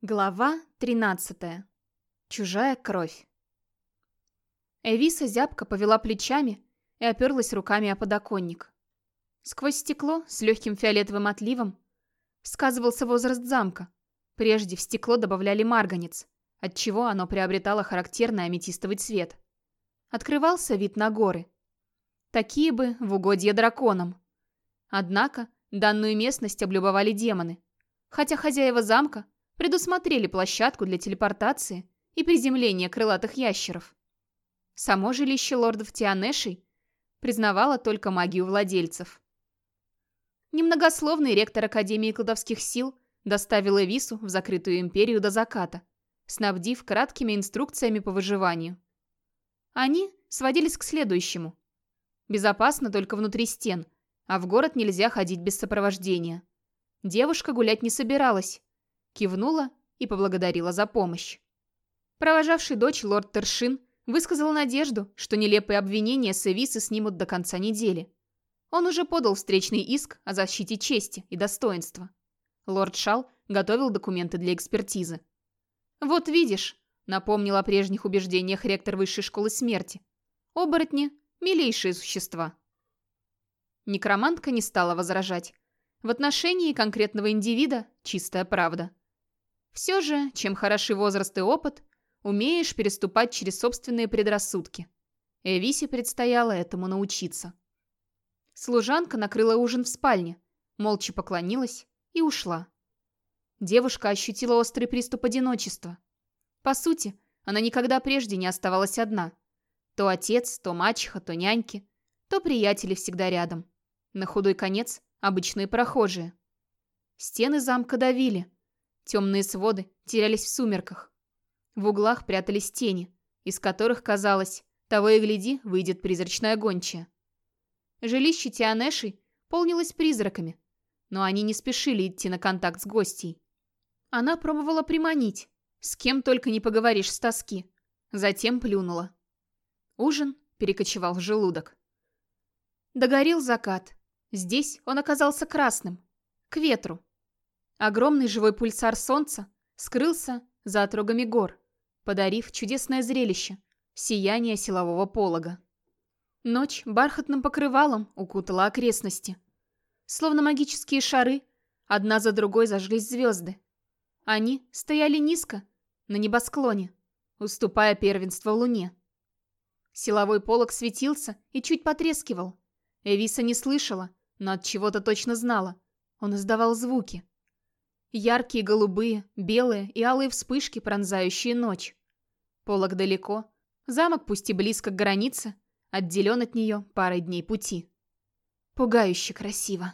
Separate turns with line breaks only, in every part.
Глава 13. Чужая кровь. Эвиса зябко повела плечами и оперлась руками о подоконник. Сквозь стекло с легким фиолетовым отливом сказывался возраст замка. Прежде в стекло добавляли марганец, отчего оно приобретало характерный аметистовый цвет. Открывался вид на горы. Такие бы в угодье драконам. Однако данную местность облюбовали демоны, хотя хозяева замка предусмотрели площадку для телепортации и приземления крылатых ящеров. Само жилище лордов Тианешей признавало только магию владельцев. Немногословный ректор Академии кладовских сил доставил Эвису в закрытую империю до заката, снабдив краткими инструкциями по выживанию. Они сводились к следующему. Безопасно только внутри стен, а в город нельзя ходить без сопровождения. Девушка гулять не собиралась, кивнула и поблагодарила за помощь. Провожавший дочь лорд Тершин высказал надежду, что нелепые обвинения с Эвисы снимут до конца недели. Он уже подал встречный иск о защите чести и достоинства. Лорд Шал готовил документы для экспертизы. «Вот видишь», — напомнил о прежних убеждениях ректор Высшей школы смерти. «Оборотни — милейшие существа». Некромантка не стала возражать. В отношении конкретного индивида чистая правда. Все же, чем хороши возраст и опыт, умеешь переступать через собственные предрассудки. Эвисе предстояло этому научиться. Служанка накрыла ужин в спальне, молча поклонилась и ушла. Девушка ощутила острый приступ одиночества. По сути, она никогда прежде не оставалась одна. То отец, то мачеха, то няньки, то приятели всегда рядом. На худой конец – обычные прохожие. Стены замка давили – Темные своды терялись в сумерках. В углах прятались тени, из которых, казалось, того и гляди, выйдет призрачная гончая. Жилище Тианеши полнилось призраками, но они не спешили идти на контакт с гостьей. Она пробовала приманить, с кем только не поговоришь с тоски, затем плюнула. Ужин перекочевал в желудок. Догорел закат. Здесь он оказался красным, к ветру. Огромный живой пульсар солнца скрылся за отрогами гор, подарив чудесное зрелище – сияние силового полога. Ночь бархатным покрывалом укутала окрестности. Словно магические шары, одна за другой зажглись звезды. Они стояли низко, на небосклоне, уступая первенство луне. Силовой полог светился и чуть потрескивал. Эвиса не слышала, но от чего-то точно знала. Он издавал звуки. Яркие голубые, белые и алые вспышки, пронзающие ночь. Полок далеко. Замок, пусть и близко к границе, отделен от нее парой дней пути. Пугающе красиво.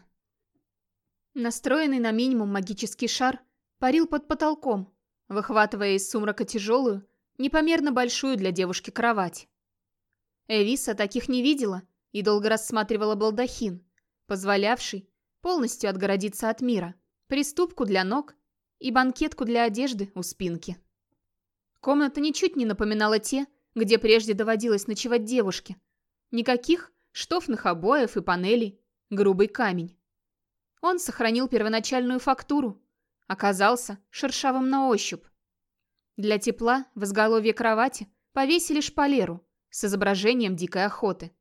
Настроенный на минимум магический шар парил под потолком, выхватывая из сумрака тяжелую, непомерно большую для девушки кровать. Эвиса таких не видела и долго рассматривала балдахин, позволявший полностью отгородиться от мира – приступку для ног и банкетку для одежды у спинки. Комната ничуть не напоминала те, где прежде доводилось ночевать девушке. Никаких штофных обоев и панелей, грубый камень. Он сохранил первоначальную фактуру, оказался шершавым на ощупь. Для тепла в изголовье кровати повесили шпалеру с изображением дикой охоты.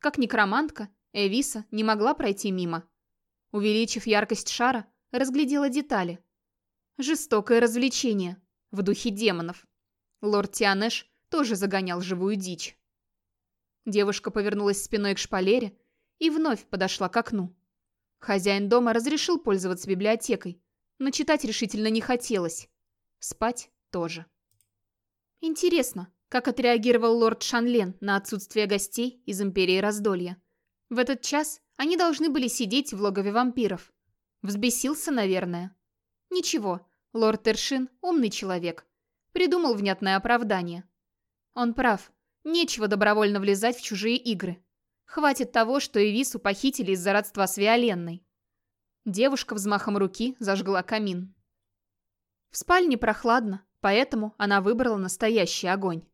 Как некромантка, Эвиса не могла пройти мимо. Увеличив яркость шара, разглядела детали. Жестокое развлечение. В духе демонов. Лорд Тианеш тоже загонял живую дичь. Девушка повернулась спиной к шпалере и вновь подошла к окну. Хозяин дома разрешил пользоваться библиотекой, но читать решительно не хотелось. Спать тоже. Интересно, как отреагировал лорд Шанлен на отсутствие гостей из Империи Раздолья. В этот час они должны были сидеть в логове вампиров. Взбесился, наверное. Ничего, лорд Тершин умный человек. Придумал внятное оправдание. Он прав. Нечего добровольно влезать в чужие игры. Хватит того, что Эвису похитили из-за родства с Виоленной. Девушка взмахом руки зажгла камин. В спальне прохладно, поэтому она выбрала настоящий огонь.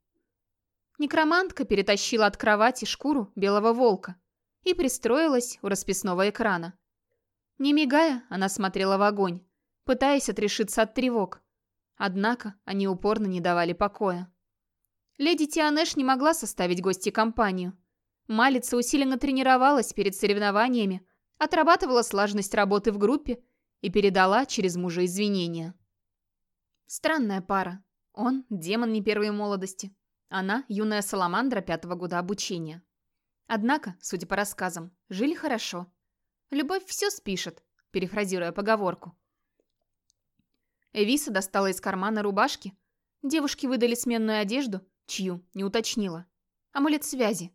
Некромантка перетащила от кровати шкуру белого волка и пристроилась у расписного экрана. Не мигая, она смотрела в огонь, пытаясь отрешиться от тревог. Однако они упорно не давали покоя. Леди Тианеш не могла составить гости компанию. Малица усиленно тренировалась перед соревнованиями, отрабатывала слаженность работы в группе и передала через мужа извинения. Странная пара. Он – демон не первой молодости. Она – юная саламандра пятого года обучения. Однако, судя по рассказам, жили хорошо. «Любовь все спишет», перефразируя поговорку. Эвиса достала из кармана рубашки. Девушки выдали сменную одежду, чью, не уточнила. Амулет связи.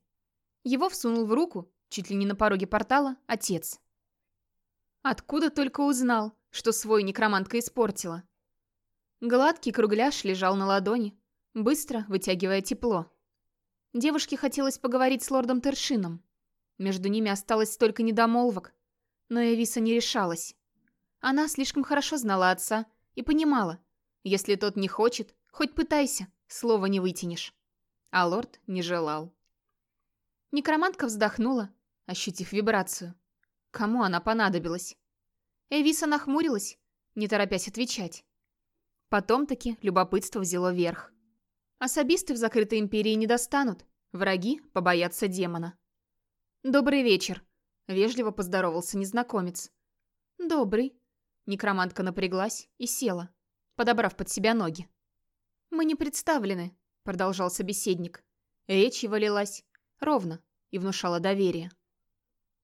Его всунул в руку, чуть ли не на пороге портала, отец. Откуда только узнал, что свой некромантка испортила. Гладкий кругляш лежал на ладони, быстро вытягивая тепло. Девушке хотелось поговорить с лордом Тершином. Между ними осталось столько недомолвок, но Эвиса не решалась. Она слишком хорошо знала отца и понимала, если тот не хочет, хоть пытайся, слова не вытянешь. А лорд не желал. Некромантка вздохнула, ощутив вибрацию. Кому она понадобилась? Эвиса нахмурилась, не торопясь отвечать. Потом-таки любопытство взяло верх. Особисты в закрытой империи не достанут, враги побоятся демона. «Добрый вечер», — вежливо поздоровался незнакомец. «Добрый», Некромантка напряглась и села, подобрав под себя ноги. «Мы не представлены», — продолжал собеседник. Речь его лилась ровно и внушала доверие.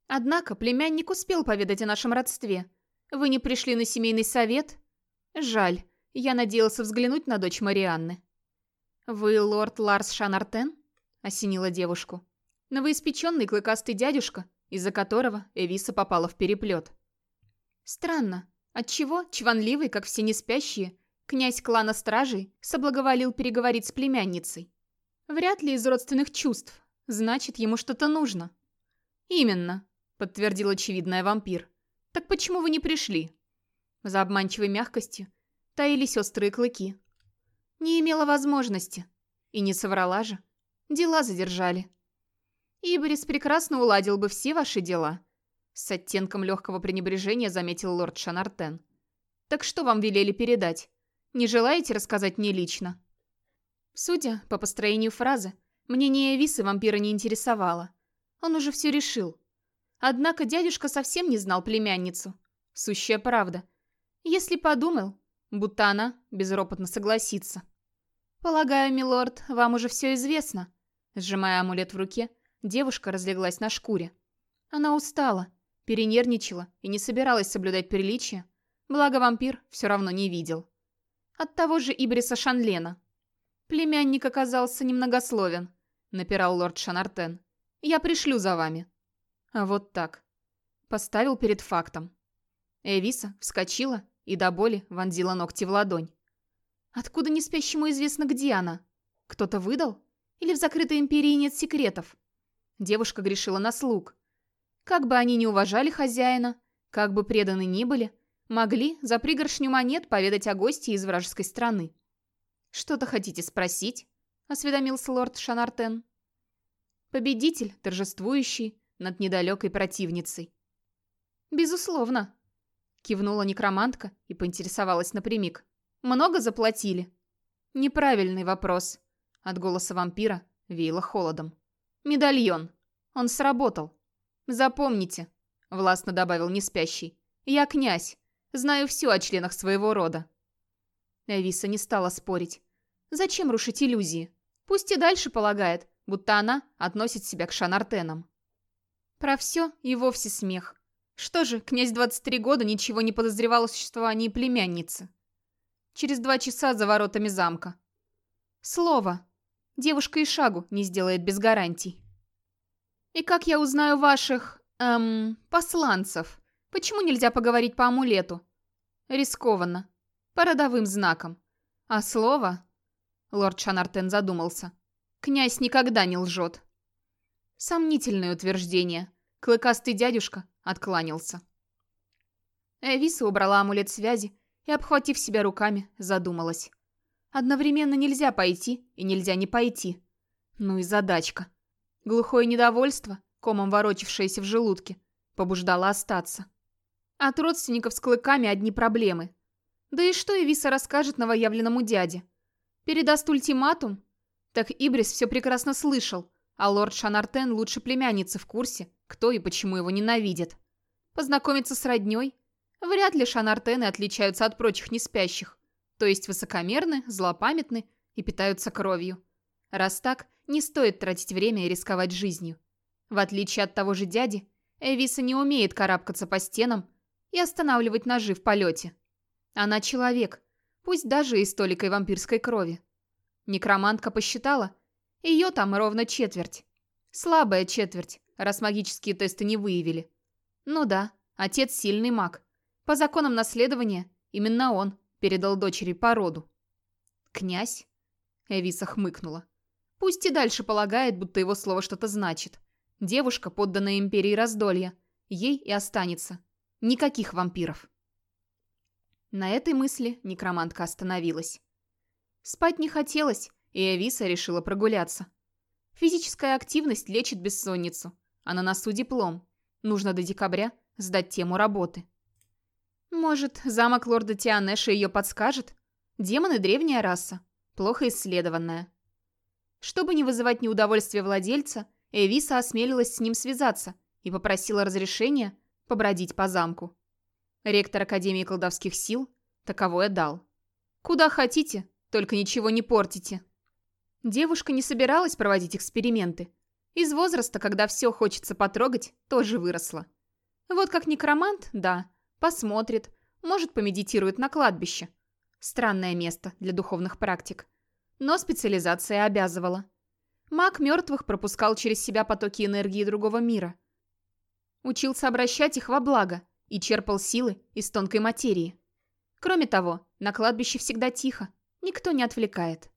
«Однако племянник успел поведать о нашем родстве. Вы не пришли на семейный совет? Жаль, я надеялся взглянуть на дочь Марианны». «Вы лорд Ларс Шанартен?» — осенила девушку. «Новоиспеченный клыкастый дядюшка, из-за которого Эвиса попала в переплет». «Странно. Отчего, чванливый, как все неспящие, князь клана стражей соблаговолил переговорить с племянницей? Вряд ли из родственных чувств. Значит, ему что-то нужно. «Именно», — подтвердил очевидная вампир. «Так почему вы не пришли?» За обманчивой мягкостью таились острые клыки. Не имела возможности. И не соврала же. Дела задержали. Иборис прекрасно уладил бы все ваши дела. С оттенком легкого пренебрежения заметил лорд Шанартен. «Так что вам велели передать? Не желаете рассказать мне лично?» Судя по построению фразы, мнение Висы вампира не интересовало. Он уже все решил. Однако дядюшка совсем не знал племянницу. Сущая правда. Если подумал, будто она безропотно согласится. «Полагаю, милорд, вам уже все известно». Сжимая амулет в руке, девушка разлеглась на шкуре. Она устала перенервничала и не собиралась соблюдать приличия, благо вампир все равно не видел. От того же Ибриса Шанлена. Племянник оказался немногословен, напирал лорд Шанартен. Я пришлю за вами. А вот так. Поставил перед фактом. Эвиса вскочила и до боли вонзила ногти в ладонь. Откуда неспящему известно, где она? Кто-то выдал? Или в закрытой империи нет секретов? Девушка грешила на слуг. Как бы они ни уважали хозяина, как бы преданы ни были, могли за пригоршню монет поведать о гости из вражеской страны. «Что-то хотите спросить?» — осведомился лорд Шанартен. Победитель, торжествующий над недалекой противницей. «Безусловно», — кивнула некромантка и поинтересовалась напрямик. «Много заплатили?» «Неправильный вопрос», — от голоса вампира веяло холодом. «Медальон. Он сработал. «Запомните», — властно добавил неспящий, — «я князь, знаю все о членах своего рода». Эвиса не стала спорить. «Зачем рушить иллюзии? Пусть и дальше полагает, будто она относит себя к Шанартенам». Про все и вовсе смех. Что же, князь 23 года ничего не подозревал о существовании племянницы. Через два часа за воротами замка. Слово. Девушка и шагу не сделает без гарантий. И как я узнаю ваших, эм, посланцев? Почему нельзя поговорить по амулету? Рискованно. По родовым знакам. А слово? Лорд Шанартен задумался. Князь никогда не лжет. Сомнительное утверждение. Клыкастый дядюшка откланялся. Эвиса убрала амулет связи и, обхватив себя руками, задумалась. Одновременно нельзя пойти и нельзя не пойти. Ну и задачка. Глухое недовольство, комом ворочавшееся в желудке, побуждало остаться. От родственников с клыками одни проблемы. Да и что Эвиса расскажет новоявленному дяде? Передаст ультиматум? Так Ибрис все прекрасно слышал, а лорд Шанартен лучше племянницы в курсе, кто и почему его ненавидит. Познакомиться с роднёй? Вряд ли Шанартены отличаются от прочих неспящих, то есть высокомерны, злопамятны и питаются кровью. Раз так, не стоит тратить время и рисковать жизнью. В отличие от того же дяди, Эвиса не умеет карабкаться по стенам и останавливать ножи в полете. Она человек, пусть даже и с вампирской крови. Некромантка посчитала, ее там ровно четверть. Слабая четверть, раз магические тесты не выявили. Ну да, отец сильный маг. По законам наследования, именно он передал дочери породу. «Князь?» Эвиса хмыкнула. Пусть и дальше полагает, будто его слово что-то значит. Девушка, подданная империи раздолья. Ей и останется. Никаких вампиров. На этой мысли некромантка остановилась. Спать не хотелось, и Эвиса решила прогуляться. Физическая активность лечит бессонницу, а на носу диплом. Нужно до декабря сдать тему работы. Может, замок лорда Тианеша ее подскажет? Демоны – древняя раса, плохо исследованная. Чтобы не вызывать неудовольствия владельца, Эвиса осмелилась с ним связаться и попросила разрешения побродить по замку. Ректор Академии колдовских сил таковое дал. «Куда хотите, только ничего не портите». Девушка не собиралась проводить эксперименты. Из возраста, когда все хочется потрогать, тоже выросла. Вот как некромант, да, посмотрит, может, помедитирует на кладбище. Странное место для духовных практик но специализация обязывала. Маг мертвых пропускал через себя потоки энергии другого мира. Учился обращать их во благо и черпал силы из тонкой материи. Кроме того, на кладбище всегда тихо, никто не отвлекает.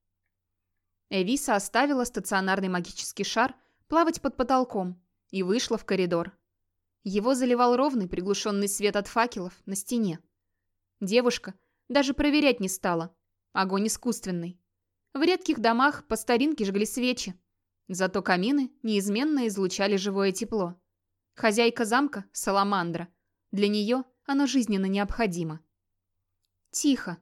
Эвиса оставила стационарный магический шар плавать под потолком и вышла в коридор. Его заливал ровный приглушенный свет от факелов на стене. Девушка даже проверять не стала. Огонь искусственный. В редких домах по старинке жгли свечи. Зато камины неизменно излучали живое тепло. Хозяйка замка – саламандра. Для нее оно жизненно необходимо. Тихо.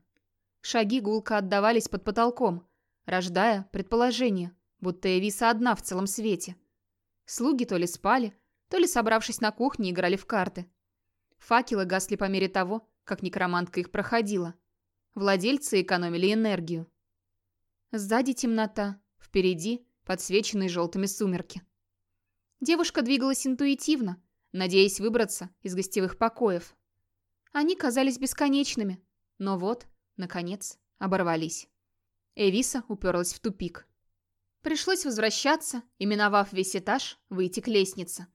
Шаги гулко отдавались под потолком, рождая предположение, будто Эвиса одна в целом свете. Слуги то ли спали, то ли, собравшись на кухне, играли в карты. Факелы гасли по мере того, как некромантка их проходила. Владельцы экономили энергию. Сзади темнота, впереди подсвеченные желтыми сумерки. Девушка двигалась интуитивно, надеясь выбраться из гостевых покоев. Они казались бесконечными, но вот, наконец, оборвались. Эвиса уперлась в тупик. Пришлось возвращаться и, миновав весь этаж, выйти к лестнице.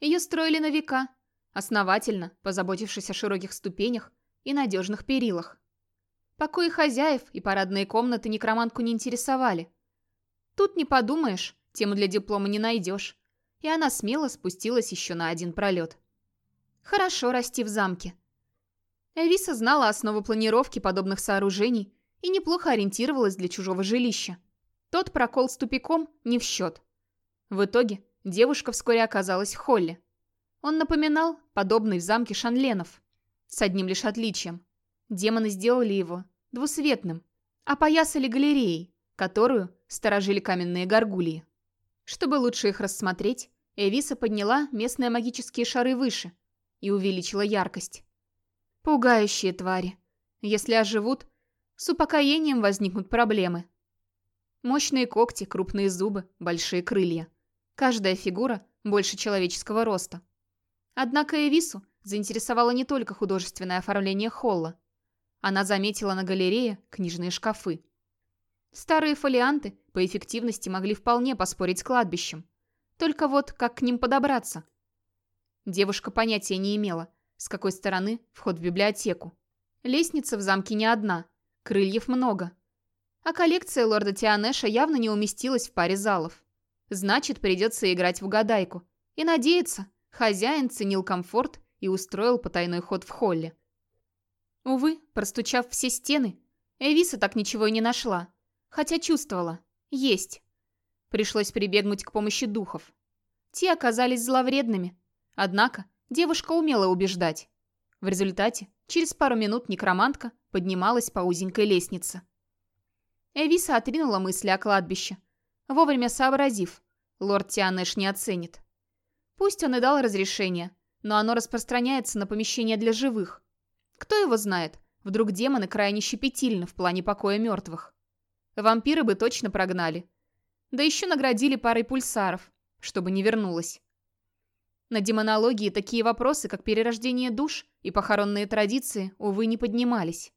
Ее строили на века, основательно позаботившись о широких ступенях и надежных перилах. Покои хозяев и парадные комнаты некромантку не интересовали. Тут не подумаешь, тему для диплома не найдешь. И она смело спустилась еще на один пролет. Хорошо расти в замке. Эвиса знала основу планировки подобных сооружений и неплохо ориентировалась для чужого жилища. Тот прокол с тупиком не в счет. В итоге девушка вскоре оказалась в холле. Он напоминал подобный в замке Шанленов, с одним лишь отличием. Демоны сделали его двусветным, опоясали галереей, которую сторожили каменные горгулии. Чтобы лучше их рассмотреть, Эвиса подняла местные магические шары выше и увеличила яркость. Пугающие твари. Если оживут, с упокоением возникнут проблемы. Мощные когти, крупные зубы, большие крылья. Каждая фигура больше человеческого роста. Однако Эвису заинтересовало не только художественное оформление холла. Она заметила на галерее книжные шкафы. Старые фолианты по эффективности могли вполне поспорить с кладбищем. Только вот как к ним подобраться? Девушка понятия не имела, с какой стороны вход в библиотеку. Лестница в замке не одна, крыльев много. А коллекция лорда Тианеша явно не уместилась в паре залов. Значит, придется играть в угадайку. И надеяться, хозяин ценил комфорт и устроил потайной ход в холле. Увы, простучав все стены, Эвиса так ничего и не нашла. Хотя чувствовала. Есть. Пришлось прибегнуть к помощи духов. Те оказались зловредными. Однако девушка умела убеждать. В результате Через пару минут некромантка поднималась по узенькой лестнице. Эвиса отринула мысли о кладбище, вовремя сообразив, лорд Тианеш не оценит. Пусть он и дал разрешение, но оно распространяется на помещения для живых. Кто его знает, вдруг демоны крайне щепетильны в плане покоя мертвых. Вампиры бы точно прогнали. Да еще наградили парой пульсаров, чтобы не вернулась. На демонологии такие вопросы, как перерождение душ и похоронные традиции, увы, не поднимались.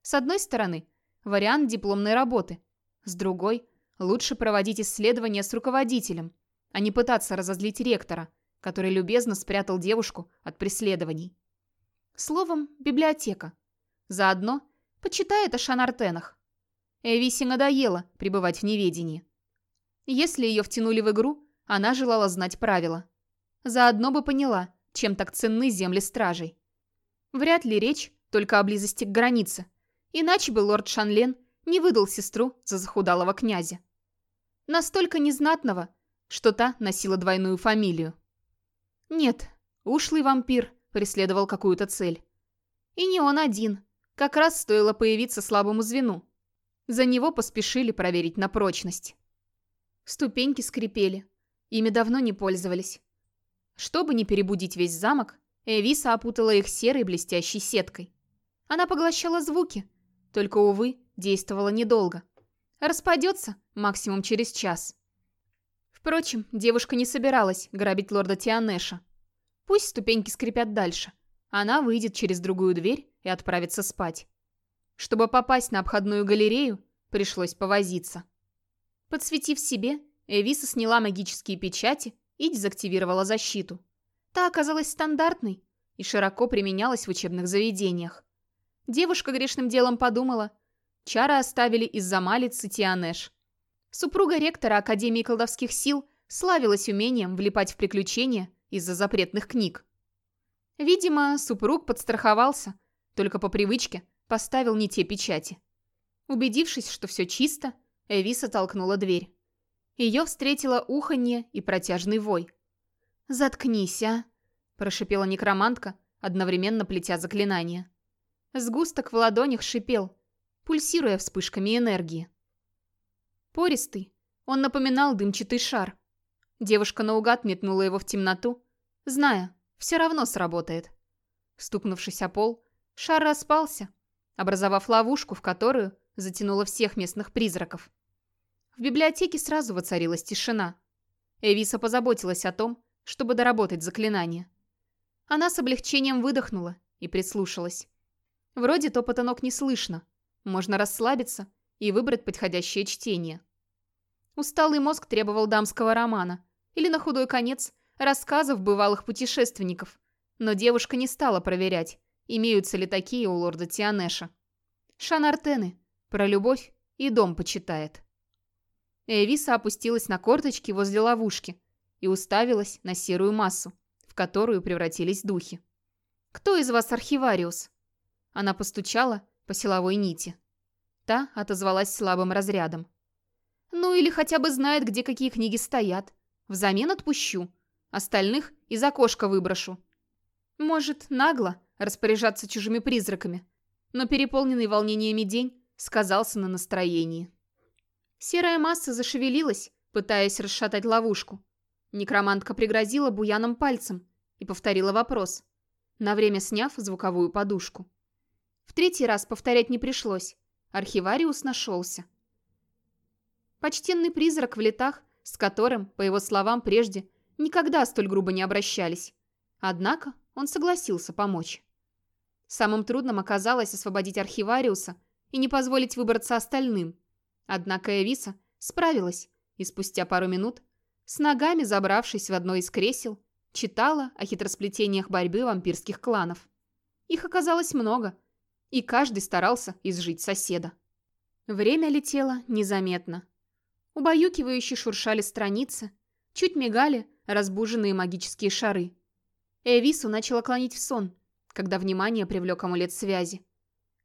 С одной стороны, вариант дипломной работы. С другой, лучше проводить исследования с руководителем, а не пытаться разозлить ректора, который любезно спрятал девушку от преследований. Словом, библиотека. Заодно почитает о Шанартенах. Эвисе надоело пребывать в неведении. Если ее втянули в игру, она желала знать правила. Заодно бы поняла, чем так ценны земли стражей. Вряд ли речь только о близости к границе. Иначе бы лорд Шанлен не выдал сестру за захудалого князя. Настолько незнатного, что та носила двойную фамилию. Нет, ушлый вампир преследовал какую-то цель. И не он один. Как раз стоило появиться слабому звену. За него поспешили проверить на прочность. Ступеньки скрипели. Ими давно не пользовались. Чтобы не перебудить весь замок, Эвиса опутала их серой блестящей сеткой. Она поглощала звуки, только, увы, действовала недолго. Распадется максимум через час. Впрочем, девушка не собиралась грабить лорда Тианеша. Пусть ступеньки скрипят дальше. Она выйдет через другую дверь и отправится спать. Чтобы попасть на обходную галерею, пришлось повозиться. Подсветив себе, Эвиса сняла магические печати и дезактивировала защиту. Та оказалась стандартной и широко применялась в учебных заведениях. Девушка грешным делом подумала, чары оставили из-за малицы Тианеш. Супруга ректора Академии колдовских сил славилась умением влипать в приключения из-за запретных книг. Видимо, супруг подстраховался, только по привычке поставил не те печати. Убедившись, что все чисто, Эвиса толкнула дверь. Ее встретило уханье и протяжный вой. «Заткнись, а!» – прошипела некромантка, одновременно плетя заклинание. Сгусток в ладонях шипел, пульсируя вспышками энергии. Пористый, он напоминал дымчатый шар. Девушка наугад метнула его в темноту, зная, все равно сработает. Стукнувшись о пол, шар распался, образовав ловушку, в которую затянуло всех местных призраков. В библиотеке сразу воцарилась тишина. Эвиса позаботилась о том, чтобы доработать заклинание. Она с облегчением выдохнула и прислушалась. Вроде топота ног не слышно. Можно расслабиться и выбрать подходящее чтение. Усталый мозг требовал дамского романа или, на худой конец, рассказов бывалых путешественников. Но девушка не стала проверять, имеются ли такие у лорда Тианеша. Шанартены. Про любовь и дом почитает. Эвиса опустилась на корточки возле ловушки и уставилась на серую массу, в которую превратились духи. «Кто из вас архивариус?» Она постучала по силовой нити. Та отозвалась слабым разрядом. «Ну или хотя бы знает, где какие книги стоят. Взамен отпущу. Остальных из окошка выброшу. Может, нагло распоряжаться чужими призраками, но переполненный волнениями день сказался на настроении». Серая масса зашевелилась, пытаясь расшатать ловушку. Некромантка пригрозила буяном пальцем и повторила вопрос, на время сняв звуковую подушку. В третий раз повторять не пришлось. Архивариус нашелся. Почтенный призрак в летах, с которым, по его словам, прежде никогда столь грубо не обращались. Однако он согласился помочь. Самым трудным оказалось освободить архивариуса и не позволить выбраться остальным – Однако Эвиса справилась и спустя пару минут, с ногами забравшись в одно из кресел, читала о хитросплетениях борьбы вампирских кланов. Их оказалось много, и каждый старался изжить соседа. Время летело незаметно. Убаюкивающе шуршали страницы, чуть мигали разбуженные магические шары. Эвису начала клонить в сон, когда внимание привлек амулет связи.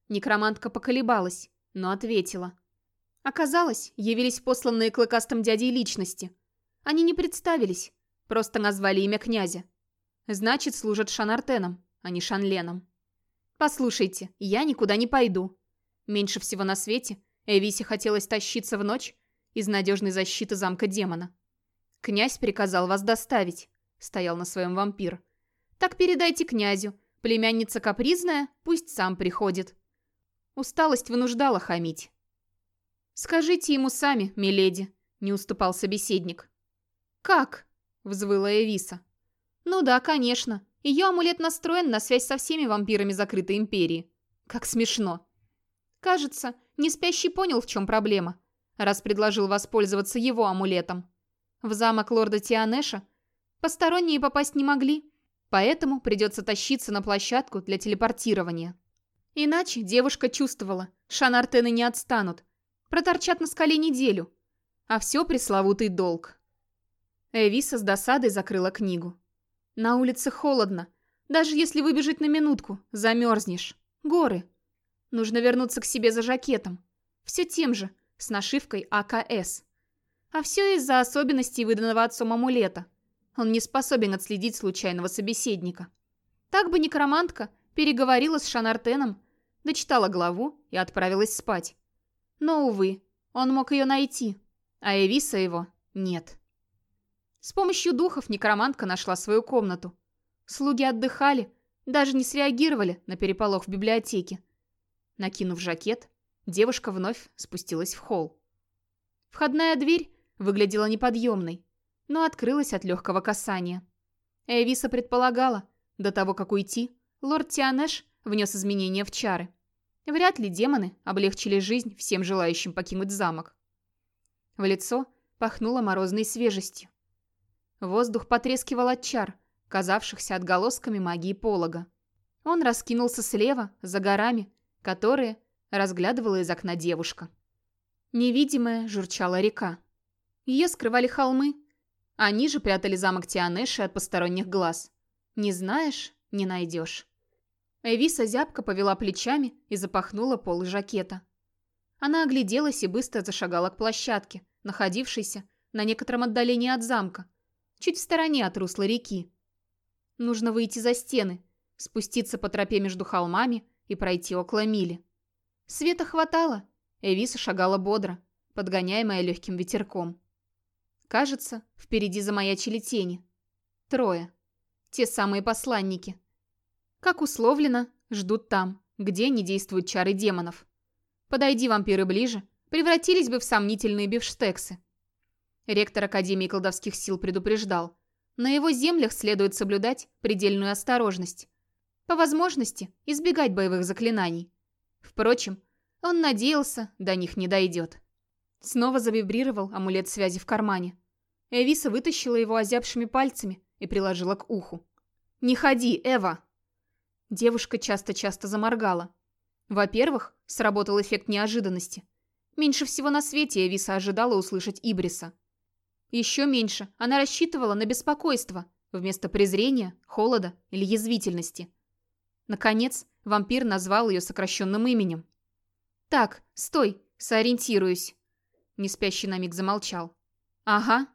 Некромантка поколебалась, но ответила – Оказалось, явились посланные клыкастым дядей личности. Они не представились, просто назвали имя князя. Значит, служат Шанартеном, а не Шанленом. Послушайте, я никуда не пойду. Меньше всего на свете Эвисе хотелось тащиться в ночь из надежной защиты замка демона. «Князь приказал вас доставить», — стоял на своем вампир. «Так передайте князю. Племянница капризная, пусть сам приходит». Усталость вынуждала хамить. «Скажите ему сами, миледи», — не уступал собеседник. «Как?» — взвыла Эвиса. «Ну да, конечно. Ее амулет настроен на связь со всеми вампирами закрытой империи. Как смешно. Кажется, неспящий понял, в чем проблема, раз предложил воспользоваться его амулетом. В замок лорда Тианеша посторонние попасть не могли, поэтому придется тащиться на площадку для телепортирования. Иначе девушка чувствовала, шанартены не отстанут, проторчат на скале неделю, а все пресловутый долг. Эвиса с досадой закрыла книгу. На улице холодно. Даже если выбежать на минутку, замерзнешь. Горы. Нужно вернуться к себе за жакетом. Все тем же, с нашивкой АКС. А все из-за особенностей выданного отцом амулета. Он не способен отследить случайного собеседника. Так бы некромантка переговорила с Шанартеном, дочитала главу и отправилась спать. Но, увы, он мог ее найти, а Эвиса его нет. С помощью духов некромантка нашла свою комнату. Слуги отдыхали, даже не среагировали на переполох в библиотеке. Накинув жакет, девушка вновь спустилась в холл. Входная дверь выглядела неподъемной, но открылась от легкого касания. Эвиса предполагала, до того, как уйти, лорд Тианеш внес изменения в чары. Вряд ли демоны облегчили жизнь всем желающим покинуть замок. В лицо пахнуло морозной свежестью. Воздух потрескивал от чар, казавшихся отголосками магии полога. Он раскинулся слева, за горами, которые разглядывала из окна девушка. Невидимая журчала река. Ее скрывали холмы, а ниже прятали замок Тианеши от посторонних глаз. Не знаешь – не найдешь. Эвиса зябко повела плечами и запахнула полы жакета. Она огляделась и быстро зашагала к площадке, находившейся на некотором отдалении от замка, чуть в стороне от русла реки. Нужно выйти за стены, спуститься по тропе между холмами и пройти около мили. Света хватало, Эвиса шагала бодро, подгоняемая легким ветерком. Кажется, впереди замаячили тени. Трое. Те самые посланники. Как условлено, ждут там, где не действуют чары демонов. Подойди вампиры ближе, превратились бы в сомнительные бифштексы. Ректор Академии колдовских сил предупреждал. На его землях следует соблюдать предельную осторожность. По возможности избегать боевых заклинаний. Впрочем, он надеялся, до них не дойдет. Снова завибрировал амулет связи в кармане. Эвиса вытащила его озябшими пальцами и приложила к уху. «Не ходи, Эва!» Девушка часто-часто заморгала. Во-первых, сработал эффект неожиданности. Меньше всего на свете Эвиса ожидала услышать Ибриса. Еще меньше она рассчитывала на беспокойство, вместо презрения, холода или язвительности. Наконец, вампир назвал ее сокращенным именем. «Так, стой, сориентируюсь». Неспящий на миг замолчал. «Ага».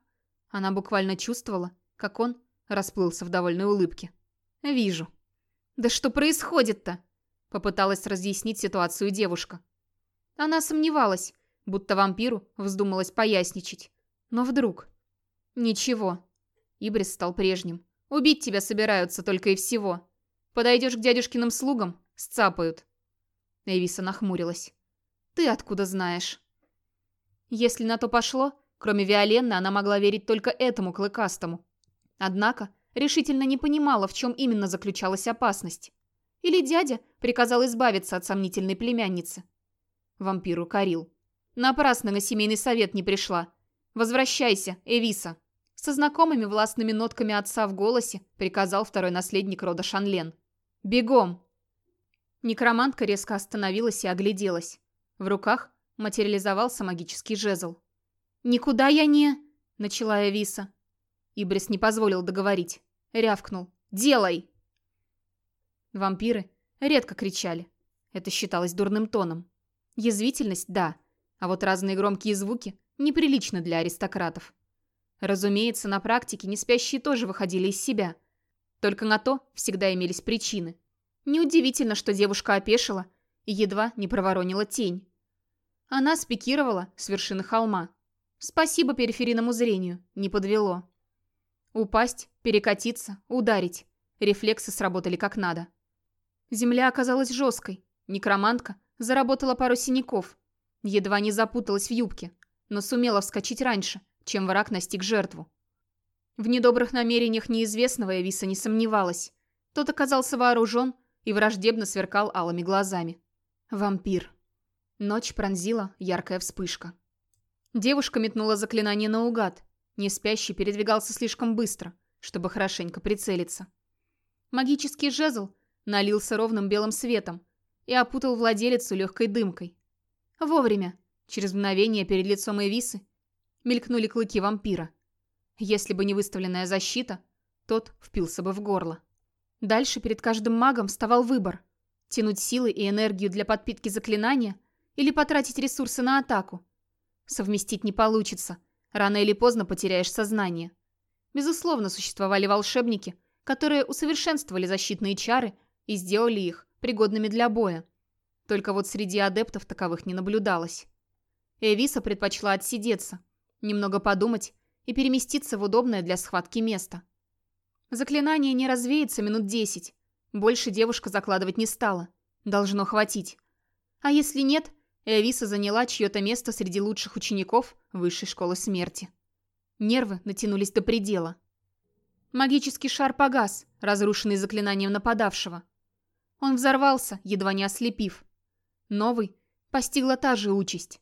Она буквально чувствовала, как он расплылся в довольной улыбке. «Вижу». «Да что происходит-то?» Попыталась разъяснить ситуацию девушка. Она сомневалась, будто вампиру вздумалось поясничать. Но вдруг... Ничего. Ибрис стал прежним. Убить тебя собираются только и всего. Подойдешь к дядюшкиным слугам — сцапают. Эвиса нахмурилась. Ты откуда знаешь? Если на то пошло, кроме Виоленны, она могла верить только этому клыкастому. Однако решительно не понимала, в чем именно заключалась опасность. Или дядя приказал избавиться от сомнительной племянницы. Вампир укорил. Напрасно на семейный совет не пришла. «Возвращайся, Эвиса!» Со знакомыми властными нотками отца в голосе приказал второй наследник рода Шанлен. «Бегом!» Некромантка резко остановилась и огляделась. В руках материализовался магический жезл. «Никуда я не...» — начала Эвиса. Ибрис не позволил договорить. Рявкнул. «Делай!» Вампиры редко кричали. Это считалось дурным тоном. Язвительность – да, а вот разные громкие звуки неприлично для аристократов. Разумеется, на практике неспящие тоже выходили из себя. Только на то всегда имелись причины. Неудивительно, что девушка опешила и едва не проворонила тень. Она спикировала с вершины холма. Спасибо периферийному зрению, не подвело. Упасть, перекатиться, ударить. Рефлексы сработали как надо. Земля оказалась жесткой. Некромантка заработала пару синяков. Едва не запуталась в юбке, но сумела вскочить раньше, чем враг настиг жертву. В недобрых намерениях неизвестного Эвиса не сомневалась. Тот оказался вооружен и враждебно сверкал алыми глазами. Вампир. Ночь пронзила яркая вспышка. Девушка метнула заклинание наугад. Неспящий передвигался слишком быстро, чтобы хорошенько прицелиться. Магический жезл налился ровным белым светом и опутал владелицу легкой дымкой. Вовремя, через мгновение перед лицом Эвисы, мелькнули клыки вампира. Если бы не выставленная защита, тот впился бы в горло. Дальше перед каждым магом вставал выбор – тянуть силы и энергию для подпитки заклинания или потратить ресурсы на атаку. Совместить не получится, рано или поздно потеряешь сознание. Безусловно, существовали волшебники, которые усовершенствовали защитные чары и сделали их пригодными для боя. Только вот среди адептов таковых не наблюдалось. Эвиса предпочла отсидеться, немного подумать и переместиться в удобное для схватки место. Заклинание не развеется минут десять. Больше девушка закладывать не стала. Должно хватить. А если нет, Эвиса заняла чье-то место среди лучших учеников высшей школы смерти. Нервы натянулись до предела. Магический шар погас, разрушенный заклинанием нападавшего. Он взорвался, едва не ослепив. Новый постигла та же участь.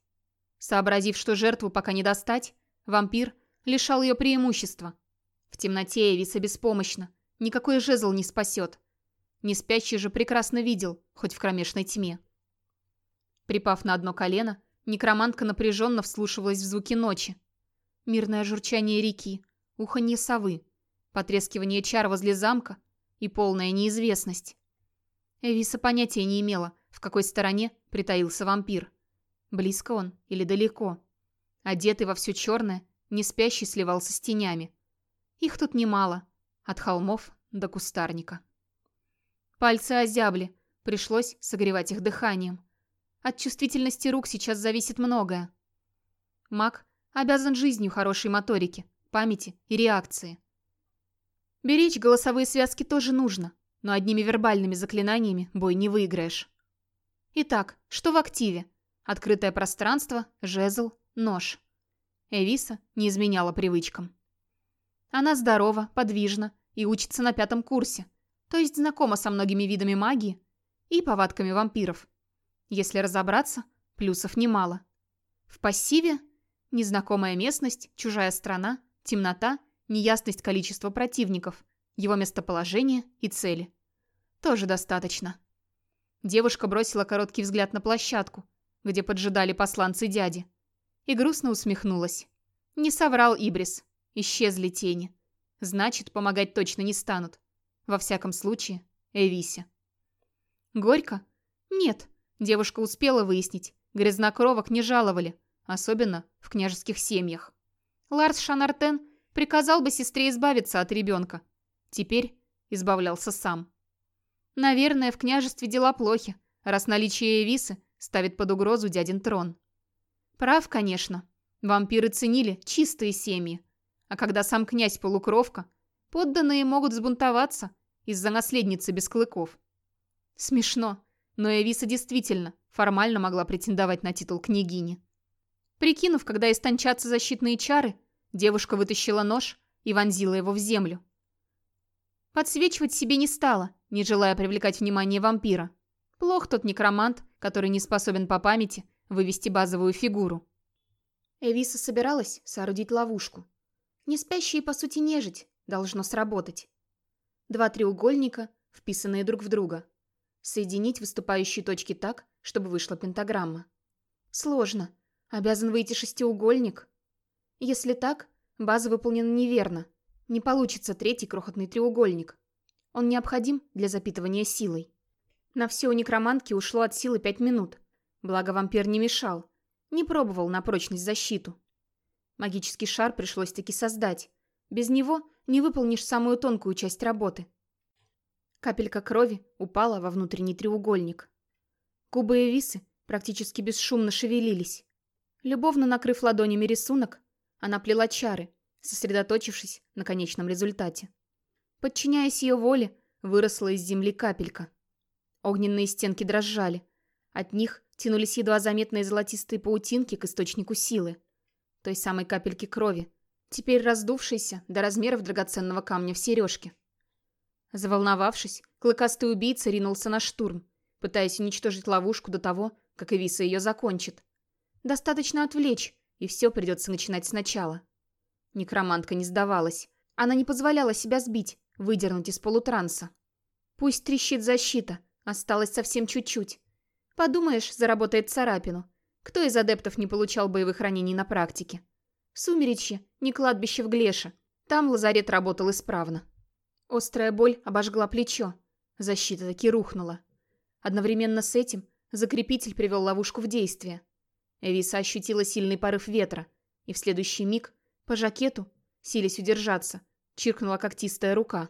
Сообразив, что жертву пока не достать, вампир лишал ее преимущества – в темноте Эвиса беспомощна. Никакой жезл не спасет. Неспящий же прекрасно видел, хоть в кромешной тьме. Припав на одно колено, некромантка напряженно вслушивалась в звуки ночи. Мирное журчание реки, уханье совы, потрескивание чар возле замка и полная неизвестность. Эвиса понятия не имела, в какой стороне притаился вампир. Близко он или далеко. Одетый во все черное, неспящий сливался с тенями. Их тут немало, от холмов до кустарника. Пальцы озябли, пришлось согревать их дыханием. От чувствительности рук сейчас зависит многое. Маг обязан жизнью хорошей моторики, памяти и реакции. Беречь голосовые связки тоже нужно, но одними вербальными заклинаниями бой не выиграешь. Итак, что в активе? Открытое пространство, жезл, нож. Эвиса не изменяла привычкам. Она здорова, подвижна и учится на пятом курсе, то есть знакома со многими видами магии и повадками вампиров. Если разобраться, плюсов немало. В пассиве – незнакомая местность, чужая страна, темнота, неясность количества противников, его местоположение и цели. Тоже достаточно. Девушка бросила короткий взгляд на площадку, где поджидали посланцы дяди, и грустно усмехнулась. Не соврал Ибрис. Исчезли тени. Значит, помогать точно не станут. Во всяком случае, Эвисе. Горько? Нет. Девушка успела выяснить. Грязнокровок не жаловали. Особенно в княжеских семьях. Ларс Шанартен приказал бы сестре избавиться от ребенка. Теперь избавлялся сам. Наверное, в княжестве дела плохи, раз наличие Эвисы ставит под угрозу дядин трон. Прав, конечно. Вампиры ценили чистые семьи, а когда сам князь полукровка, подданные могут взбунтоваться из-за наследницы без клыков. Смешно, но Эвиса действительно формально могла претендовать на титул княгини. Прикинув, когда истончатся защитные чары, девушка вытащила нож и вонзила его в землю. Подсвечивать себе не стала, не желая привлекать внимание вампира. Плох тот некромант, который не способен по памяти вывести базовую фигуру. Эвиса собиралась соорудить ловушку, не спящие, по сути, нежить, должно сработать. Два треугольника, вписанные друг в друга. Соединить выступающие точки так, чтобы вышла пентаграмма. Сложно. Обязан выйти шестиугольник. Если так, база выполнена неверно. Не получится третий крохотный треугольник. Он необходим для запитывания силой. На все у некромантки ушло от силы пять минут. Благо вампир не мешал. Не пробовал на прочность защиту. Магический шар пришлось таки создать. Без него не выполнишь самую тонкую часть работы. Капелька крови упала во внутренний треугольник. Губы Эвисы практически бесшумно шевелились. Любовно накрыв ладонями рисунок, она плела чары, сосредоточившись на конечном результате. Подчиняясь ее воле, выросла из земли капелька. Огненные стенки дрожали. От них тянулись едва заметные золотистые паутинки к источнику силы. Той самой капельки крови, теперь раздувшейся до размеров драгоценного камня в сережке. Заволновавшись, клыкастый убийца ринулся на штурм, пытаясь уничтожить ловушку до того, как Эвиса ее закончит. Достаточно отвлечь, и все придется начинать сначала. Некромантка не сдавалась. Она не позволяла себя сбить, выдернуть из полутранса. Пусть трещит защита, осталось совсем чуть-чуть. Подумаешь, заработает царапину. Кто из адептов не получал боевых ранений на практике? Сумеречье, не кладбище в Глеше. Там лазарет работал исправно. Острая боль обожгла плечо. Защита таки рухнула. Одновременно с этим закрепитель привел ловушку в действие. Эвиса ощутила сильный порыв ветра, и в следующий миг по жакету, силясь удержаться, чиркнула когтистая рука.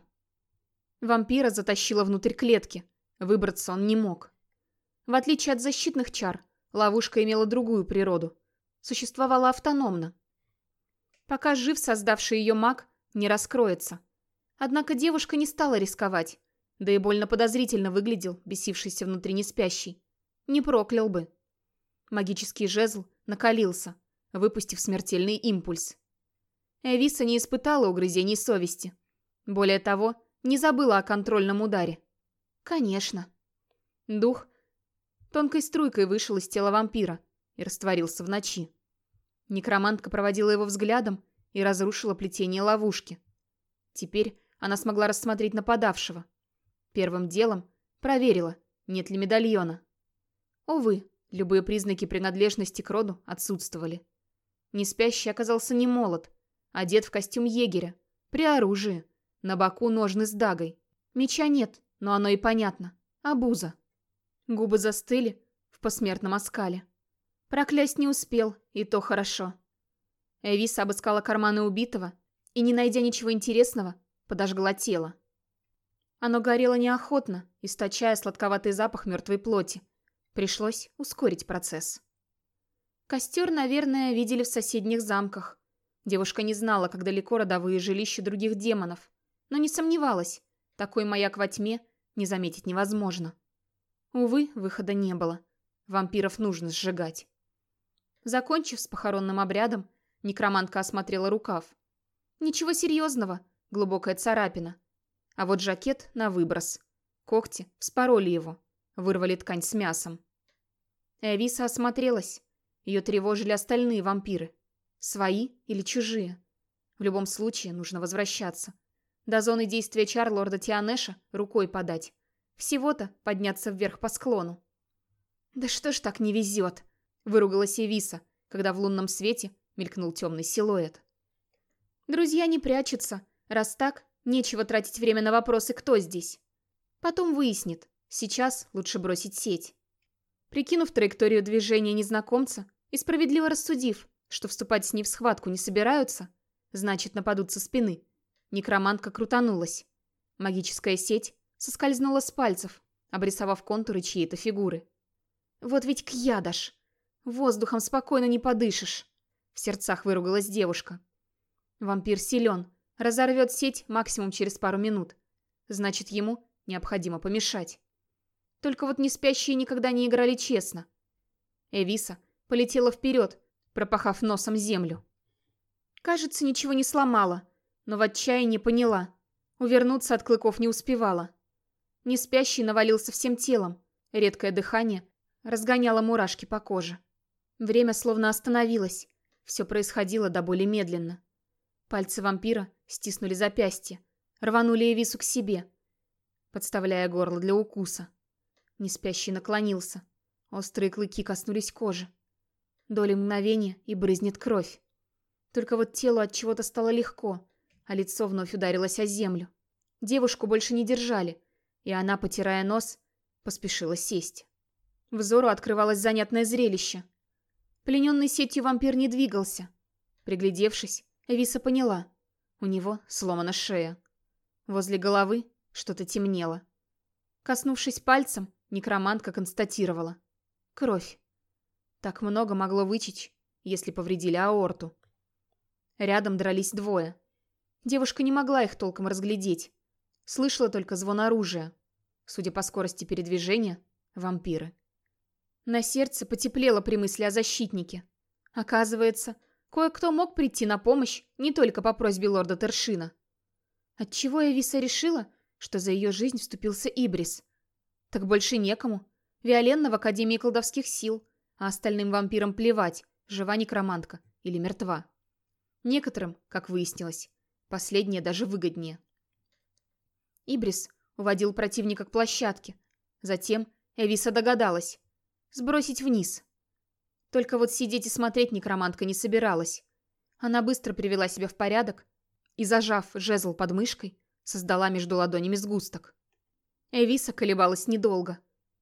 Вампира затащила внутрь клетки. Выбраться он не мог. В отличие от защитных чар, ловушка имела другую природу. Существовала автономно. Пока жив создавший ее маг, не раскроется. Однако девушка не стала рисковать, да и больно подозрительно выглядел бесившийся внутри не спящий. Не проклял бы. Магический жезл накалился, выпустив смертельный импульс. Эвиса не испытала угрызений совести. Более того, не забыла о контрольном ударе. Конечно. Дух тонкой струйкой вышел из тела вампира и растворился в ночи. Некромантка проводила его взглядом и разрушила плетение ловушки. Теперь она смогла рассмотреть нападавшего. Первым делом проверила, нет ли медальона. Увы, любые признаки принадлежности к роду отсутствовали. Неспящий оказался не молод, одет в костюм егеря, при оружии, на боку ножны с дагой. Меча нет, но оно и понятно. Абуза. Губы застыли в посмертном оскале. Проклясть не успел, и то хорошо. Эвиса обыскала карманы убитого и, не найдя ничего интересного, подожгла тело. Оно горело неохотно, источая сладковатый запах мертвой плоти. Пришлось ускорить процесс. Костер, наверное, видели в соседних замках. Девушка не знала, как далеко родовые жилища других демонов, но не сомневалась, такой маяк во тьме не заметить невозможно. Увы, выхода не было. Вампиров нужно сжигать. Закончив с похоронным обрядом, некромантка осмотрела рукав. Ничего серьезного, глубокая царапина. А вот жакет на выброс. Когти вспороли его, вырвали ткань с мясом. Эвиса осмотрелась. Ее тревожили остальные вампиры. Свои или чужие. В любом случае нужно возвращаться. До зоны действия чар лорда Тианеша рукой подать. Всего-то подняться вверх по склону. «Да что ж так не везет?» – выругалась Эвиса, когда в лунном свете мелькнул темный силуэт. «Друзья не прячутся. Раз так, нечего тратить время на вопросы «кто здесь?». Потом выяснит. Сейчас лучше бросить сеть». Прикинув траекторию движения незнакомца и справедливо рассудив, что вступать с ней в схватку не собираются, значит, нападут со спины, некромантка крутанулась. Магическая сеть соскользнула с пальцев, обрисовав контуры чьей-то фигуры. «Вот ведь кьядаш! Воздухом спокойно не подышишь!» В сердцах выругалась девушка. Вампир силен, разорвет сеть максимум через пару минут. Значит, ему необходимо помешать. Только вот не спящие никогда не играли честно. Эвиса полетела вперед, пропахав носом землю. Кажется, ничего не сломала, но в отчаянии поняла. Увернуться от клыков не успевала. Неспящий навалился всем телом. Редкое дыхание разгоняло мурашки по коже. Время словно остановилось. Все происходило до боли медленно. Пальцы вампира стиснули запястье, рванули Эвису к себе, подставляя горло для укуса. Неспящий наклонился. Острые клыки коснулись кожи. Доли мгновения и брызнет кровь. Только вот телу от чего-то стало легко, а лицо вновь ударилось о землю. Девушку больше не держали, и она, потирая нос, поспешила сесть. Взору открывалось занятное зрелище. Плененный сетью вампир не двигался. Приглядевшись, Эвиса поняла. У него сломана шея. Возле головы что-то темнело. Коснувшись пальцем, некромантка констатировала. Кровь. Так много могло вычечь, если повредили аорту. Рядом дрались двое. Девушка не могла их толком разглядеть. Слышала только звон оружия. Судя по скорости передвижения, вампиры. На сердце потеплело при мысли о защитнике. Оказывается, кое-кто мог прийти на помощь не только по просьбе лорда Тершина. Отчего Эвиса решила, что за ее жизнь вступился Ибрис? Так больше некому. Виоленна в Академии колдовских сил, а остальным вампирам плевать, жива некромантка или мертва. Некоторым, как выяснилось, последнее даже выгоднее. Ибрис уводил противника к площадке. Затем Эвиса догадалась. Сбросить вниз. Только вот сидеть и смотреть некромантка не собиралась. Она быстро привела себя в порядок и, зажав жезл под мышкой, создала между ладонями сгусток. Эвиса колебалась недолго.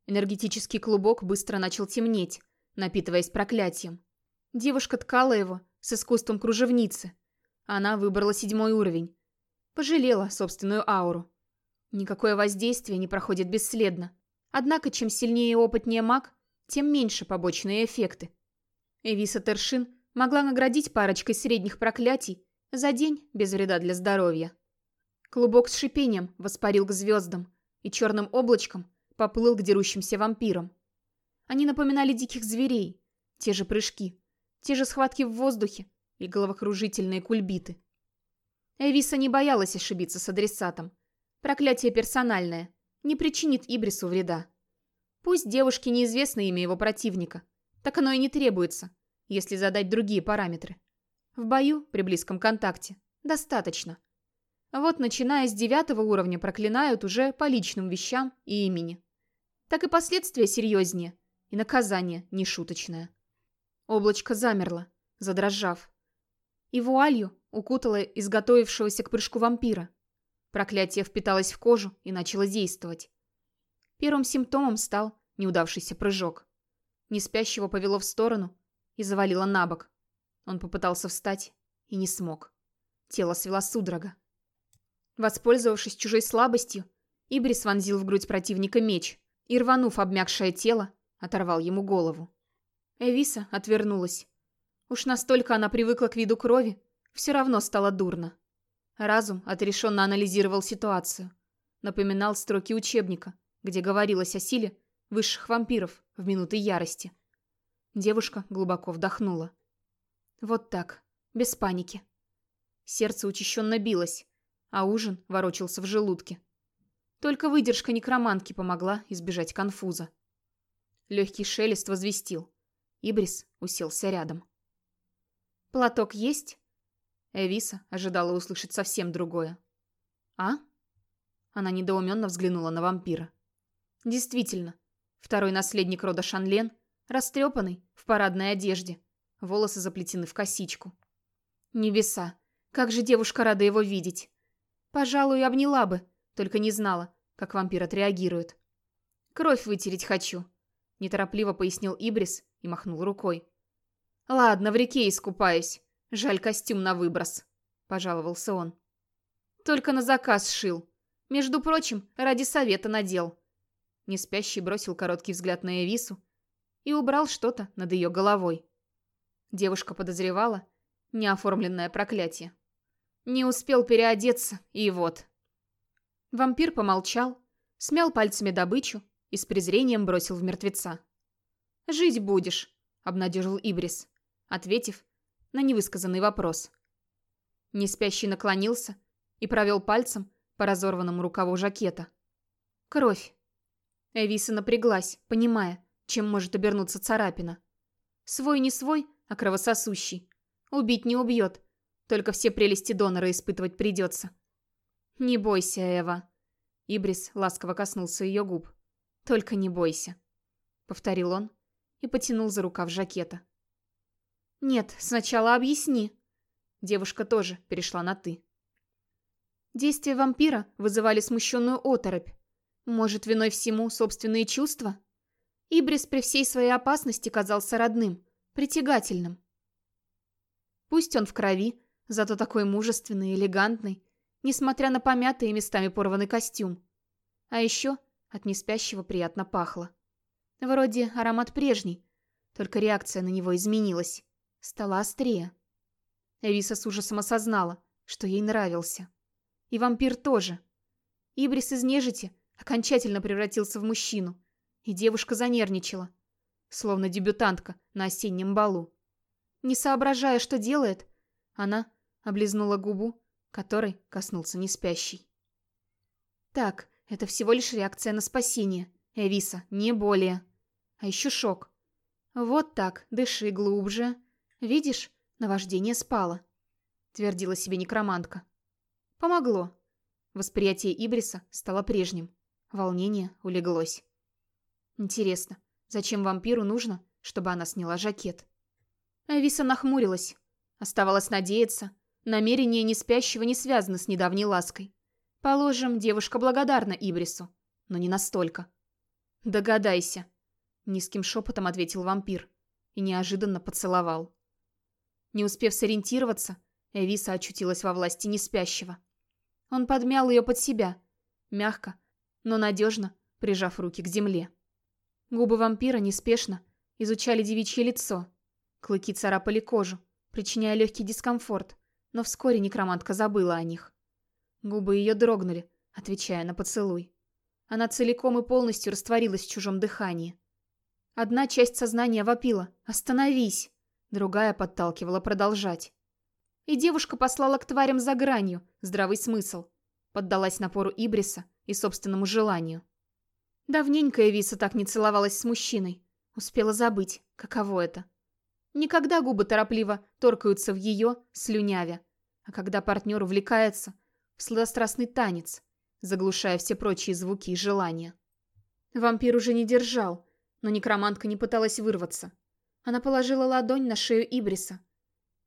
Энергетический клубок быстро начал темнеть, напитываясь проклятием. Девушка ткала его с искусством кружевницы. Она выбрала седьмой уровень. Пожалела собственную ауру. Никакое воздействие не проходит бесследно. Однако, чем сильнее и опытнее маг, тем меньше побочные эффекты. Эвиса Тершин могла наградить парочкой средних проклятий за день без вреда для здоровья. Клубок с шипением воспарил к звездам и черным облачком поплыл к дерущимся вампирам. Они напоминали диких зверей, те же прыжки, те же схватки в воздухе и головокружительные кульбиты. Эвиса не боялась ошибиться с адресатом – Проклятие персональное. Не причинит Ибрису вреда. Пусть девушке неизвестно имя его противника. Так оно и не требуется, если задать другие параметры. В бою, при близком контакте, достаточно. Вот начиная с девятого уровня проклинают уже по личным вещам и имени. Так и последствия серьезнее, и наказание нешуточное. Облачко замерло, задрожав. И вуалью укутало изготовившегося к прыжку вампира. Проклятие впиталось в кожу и начало действовать. Первым симптомом стал неудавшийся прыжок. Неспящего повело в сторону и завалило на бок. Он попытался встать и не смог. Тело свело судорога. Воспользовавшись чужой слабостью, Ибрис вонзил в грудь противника меч и, рванув обмякшее тело, оторвал ему голову. Эвиса отвернулась. Уж настолько она привыкла к виду крови, все равно стало дурно. Разум отрешенно анализировал ситуацию. Напоминал строки учебника, где говорилось о силе высших вампиров в минуты ярости. Девушка глубоко вдохнула. Вот так, без паники. Сердце учащенно билось, а ужин ворочался в желудке. Только выдержка некромантки помогла избежать конфуза. Легкий шелест возвестил. Ибрис уселся рядом. «Платок есть?» Эвиса ожидала услышать совсем другое. «А?» Она недоуменно взглянула на вампира. Действительно, второй наследник рода Шанлен, растрепанный, в парадной одежде, волосы заплетены в косичку. Небеса, как же девушка рада его видеть. Пожалуй, обняла бы, только не знала, как вампир отреагирует. «Кровь вытереть хочу», — неторопливо пояснил Ибрис и махнул рукой. «Ладно, в реке искупаюсь. «Жаль, костюм на выброс», — пожаловался он. «Только на заказ шил. Между прочим, ради совета надел». Неспящий бросил короткий взгляд на Эвису и убрал что-то над ее головой. Девушка подозревала неоформленное проклятие. Не успел переодеться, и вот. Вампир помолчал, смял пальцами добычу и с презрением бросил в мертвеца. «Жить будешь», — обнадежил Ибрис, ответив на невысказанный вопрос. Неспящий наклонился и провел пальцем по разорванному рукаву жакета. Кровь. Эвиса напряглась, понимая, чем может обернуться царапина. Свой не свой, а кровососущий. Убить не убьет, только все прелести донора испытывать придется. «Не бойся, Эва». Ибрис ласково коснулся ее губ. «Только не бойся», — повторил он и потянул за рукав жакета. «Нет, сначала объясни». Девушка тоже перешла на «ты». Действия вампира вызывали смущенную оторопь. Может, виной всему собственные чувства? Ибрис при всей своей опасности казался родным, притягательным. Пусть он в крови, зато такой мужественный, элегантный, несмотря на помятый и местами порванный костюм. А еще От неспящего приятно пахло. Вроде аромат прежний, только реакция на него изменилась. Стала острее. Эвиса с ужасом осознала, что ей нравился. И вампир тоже. Ибрис из нежити окончательно превратился в мужчину, и девушка занервничала, словно дебютантка на осеннем балу. Не соображая, что делает, она облизнула губу, которой коснулся неспящий. Так, это всего лишь реакция на спасение, Эвиса, не более. А еще шок. Вот так, дыши глубже. Видишь, наваждение спало. Твердила себе некромантка. Помогло. Восприятие Ибриса стало прежним. Волнение улеглось. Интересно, зачем вампиру нужно, чтобы она сняла жакет? Эвиса нахмурилась. Оставалось надеяться, намерение неспящего не связано с недавней лаской. Положим, девушка благодарна Ибрису, но не настолько. «Догадайся», — низким шепотом ответил вампир и неожиданно поцеловал. Не успев сориентироваться, Эвиса очутилась во власти неспящего. Он подмял ее под себя, мягко, но надежно, прижав руки к земле. Губы вампира неспешно изучали девичье лицо. Клыки царапали кожу, причиняя легкий дискомфорт, но вскоре некромантка забыла о них. Губы ее дрогнули, отвечая на поцелуй. Она целиком и полностью растворилась в чужом дыхании. Одна часть сознания вопила «Остановись!», другая подталкивала продолжать. И девушка послала к тварям за гранью здравый смысл. Поддалась напору Ибриса и собственному желанию. Давненько Эвиса так не целовалась с мужчиной. Успела забыть, каково это. Никогда губы торопливо торкаются в ее, слюнявя. А когда партнер увлекается, в сладострастный танец, заглушая все прочие звуки и желания. Вампир уже не держал, но некромантка не пыталась вырваться. Она положила ладонь на шею Ибриса.